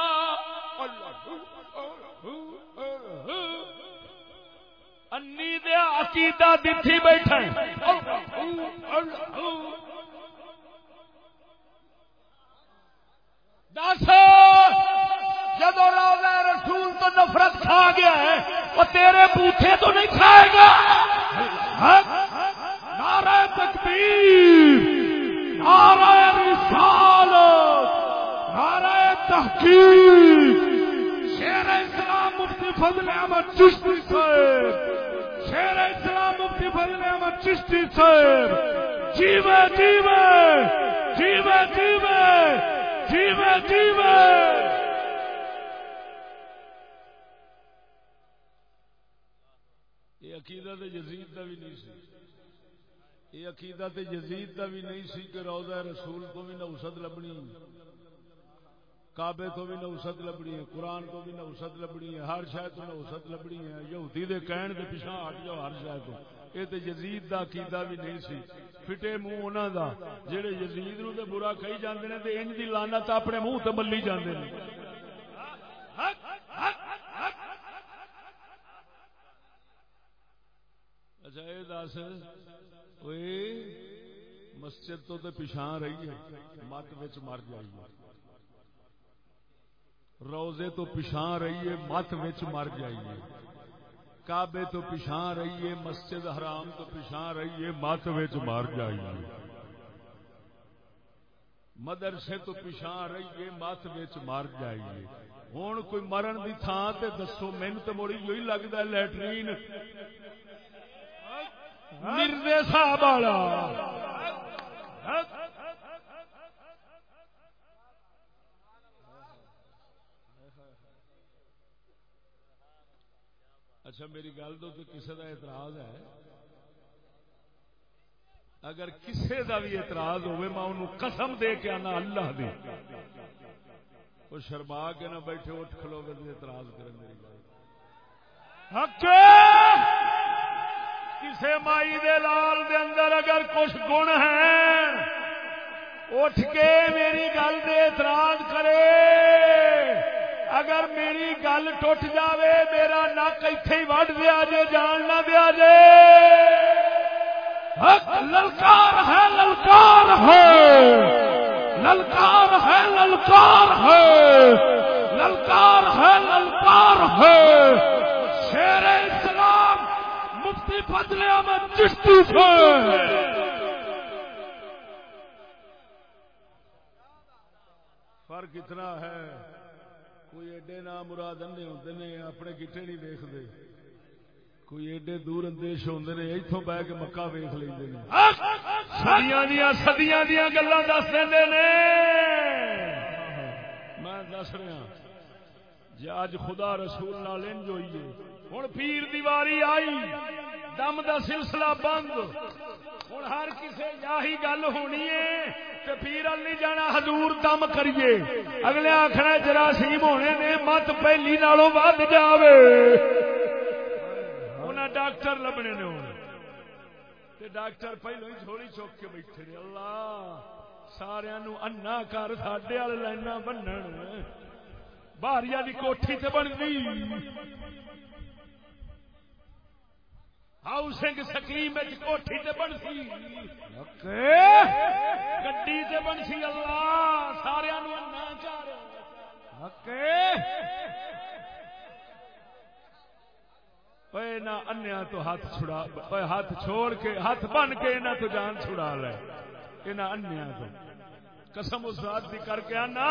انی دیا عقیدہ دتھی بیٹھے دس. جب روزہ رسول تو نفرت کھا گیا ہے، وہ تیرے بوٹے تو نہیں کھائے گا. نعرہ تکبیر، نعرہ رسالت، نعرہ تحقیق۔ شیر اسلام مفتی فضل احمد چشتی صاحب۔ شیر اسلام مفتی فضل احمد چشتی صاحب۔ جیوے جیوے جیوے جیوے جیوے جیوے۔ یہ عقیدہ یزید دا بھی نہیں سی۔ یہ عقیدہ تے یزید دا بھی نہیں سی کہ روضہ رسول کو بھی نوسط لبنی۔ کعبے تو بھی نوسط لبنی ہے، قرآن تو بھی نوسط لبنی ہے، ہر شاید تو نوسط لبنی ہے۔ یہودی دے کہن دے پیچھے ہٹ جاؤ ہر شاید تو۔ یہ تے یزید دا عقیدہ بھی نہیں سی۔ پھٹے منہ انہاں دا۔ جڑے یزید نو تے برا کہی جاندے نے تے انج دی لعنت اپنے منہ تے ملی جاندے نے۔ اچھا یہ دس، اوئے مسجد تو تے پیچھا رہی ہے، مت وچ مر جائیے۔ روزے تو پیچھا رہی ہے مت وچ مر جائیے کعبے تو پیچھا رہی ہے، مسجد حرام تو پیچھا رہی ہے مت وچ مر جائیے مدرسے تو پیچھا رہی ہے مت وچ مر جائیے ہوں کوئی مرن دی تھان تے دسو مین تو مڑی یہی لگتا ہے مرزے صاحب والا۔ اچھا میری گل تو کسی کا اعتراض ہے؟ اگر کسی کا بھی اعتراض ہوئے، میں انہوں قسم دے کے آنا اللہ دے۔ وہ شرما کے نہ بیٹھے، اٹھ کھلو گے اعتراض کریں میری گل۔ حق! کسے مائی دے لال دے اندر اگر کچھ گن ہے، اٹھ کے میری گل دے اعتراض کرے۔ اگر میری گل ٹوٹ جاوے، میرا نک اتے ہی وڈ دیا جے، جان نہ دیا جے۔ حق للکار ہے للکار ہے۔ للکار ہے للکار ہے۔ للکار ہے للکار ہے۔ شیر اسلام، مفتی فضل احمد چشتی سے۔ فرق اتنا ہے۔ کوئی ایڈے نام مراد انے ہوتے نے، اپنے گٹے نہیں ویکتے کوئی ایڈے دور اندیش ہوتے نے اتوں بہ کے مکہ ویخ لیں سدیاں دیا سدیاں دیا گلا دس دے میں دس رہا جی اج خدا رسول نال انج ہوئیے ہوں پیر دیواری آئی، دم دا سلسلہ بند۔ ہوں ہر کسی یہی گل ہونی ہے پیر نہیں جانا حضور دم کریے۔ اگلے آخر جراثیم ہونے نے مت پہلی نالوں ود جاوے۔ انہیں ڈاکٹر لبنے نے ہونے ڈاکٹر پہلو ہی جھوڑی چوک کے بیٹھے نے۔ اللہ سارا انا کر، ساڈے والے لائن بنن۔ باریا کی کوٹھی سے بن گئی ہاؤسنگ سکیم کوٹھی تے بن سی گڈی تے بن سی اللہ سارے نہ انیا تو ہاتھ چھڑا ہاتھ چھوڑ کے ہاتھ بن کے انہیں تو جان چھڑا لے انہیں انیا تو قسم اس رات کر کے آنا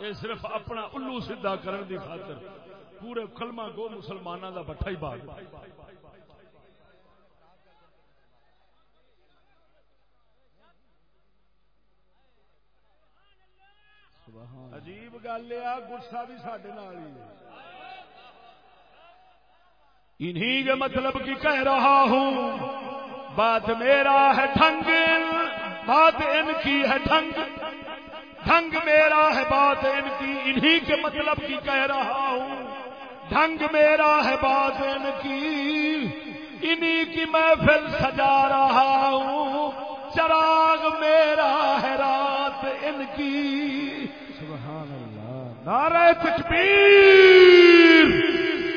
یہ صرف اپنا الو سیدا کرن دی خاطر پورے کلمہ گو مسلمانوں کا بٹھا ہی باغ عجیب گل ہے گسا بھی سڈے انہی کے مطلب کی کہہ رہا ہوں بات میرا ہے ڈھنگ بات ان کی ہے ڈھنگ۔ ڈھنگ میرا ہے بات ان کی انہی کے مطلب کی کہہ رہا ہوں۔ ڈھنگ میرا ہے بات ان کی۔ انہی کی محفل سجا رہا ہوں۔ چراغ میرا ہے رات ان کی۔ سبحان اللہ۔ نعرہ تکبیر۔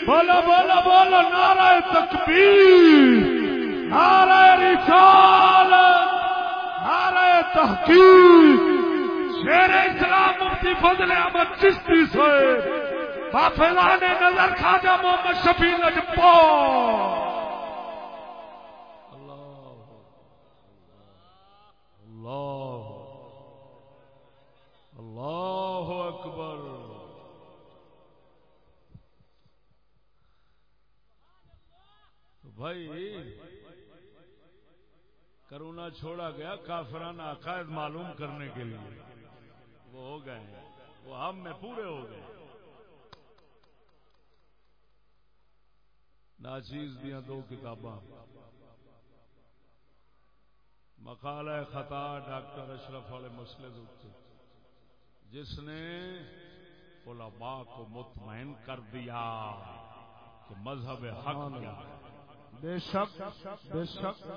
بولو بولو بولو نعرہ تکبیر۔ نعرہ رسال نعرہ تحقیق۔ شیر اسلام مفتی فضل احمد چشتی سے حافظان نظر خواجہ محمد شفیع لجپا اللہ اللہ اکبر بھائی کرونا چھوڑا گیا کافرانہ عقائد معلوم کرنے کے لیے وہ ہو گئے وہ ہم میں پورے ہو گئے ناچیز دیا دو کتاباں۔ مقالہ خطا ڈاکٹر اشرف والے مسئلے جس نے علماء کو مطمئن کر دیا کہ مذہب حق کیا بے شک بے شک۔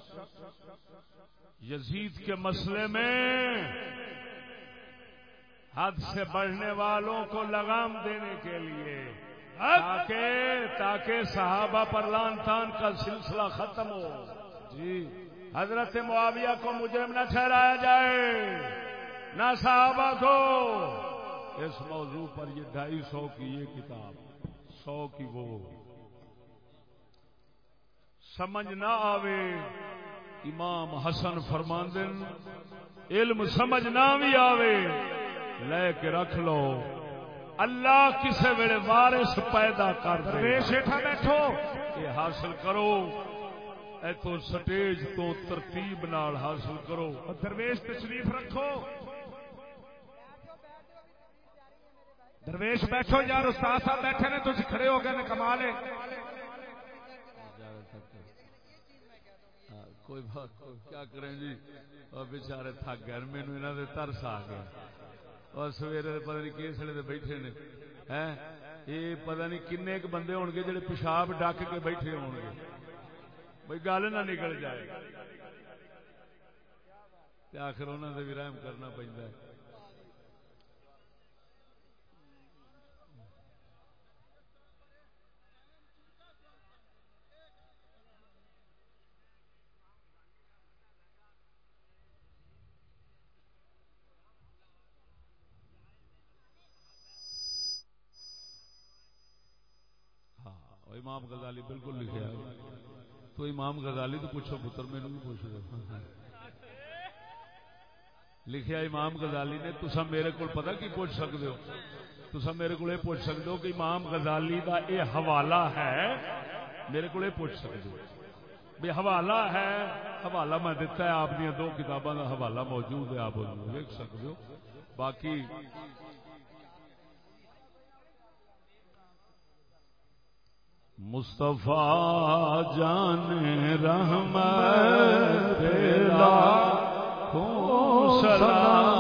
یزید کے مسئلے میں حد سے بڑھنے والوں کو لگام دینے کے لیے تاکہ تاکہ صحابہ پر لان تان کا سلسلہ ختم ہو۔ جی۔ حضرت معاویہ کو مجرم نہ ٹھہرایا جائے نہ صحابہ کو۔ اس موضوع پر یہ ڈھائی سو کی یہ کتاب سو کی وہ۔ سمجھ نہ آوے امام حسن فرماندن علم سمجھ نہ بھی آوے لے کے رکھ لو۔ اللہ کسی ویلے وارث پیدا کر دے۔ بیٹھو۔ یہ حاصل کرو۔ ایتو سٹیج تو ترتیب نال حاصل کرو۔ درویش تشریف رکھو۔ درویش بیٹھو۔ یار استاد صاحب بیٹھے نے تھی کھڑے ہو گئے کمال ہے۔ کوئی بات کیا کریں جی؟ بچارے تھک گئے میرے ترس آ گیا اور سویرے پتہ نہیں کس ویلے بیٹھے نے یہ پتہ نہیں کنے ک بندے ہون گے جڑے پیشاب ڈک کے بیٹھے ہون گے بھائی گل نہ نکل جائے۔ آخر انہوں نے بھی رحم کرنا پہنتا ہے۔ اور امام غزالی بالکل لکھا ہے تو امام غزالی تو پوچھو پتر میرے بھی پوچھ رہے لکھیا امام غزالی نے تسا میرے کو پتا کی پوچھ سکتے ہو؟ تسا میرے کو پوچھ سکتے ہو کہ امام غزالی کا یہ حوالہ ہے؟ میرے کو پوچھ سکتے ہو۔ بھی حوالہ ہے، حوالہ میں دیتا ہے، آپ دیا دو کتابوں کا حوالہ موجود ہے، آپ دیکھ سکتے ہو۔ باقی مصطفیٰ جان رحمت سلام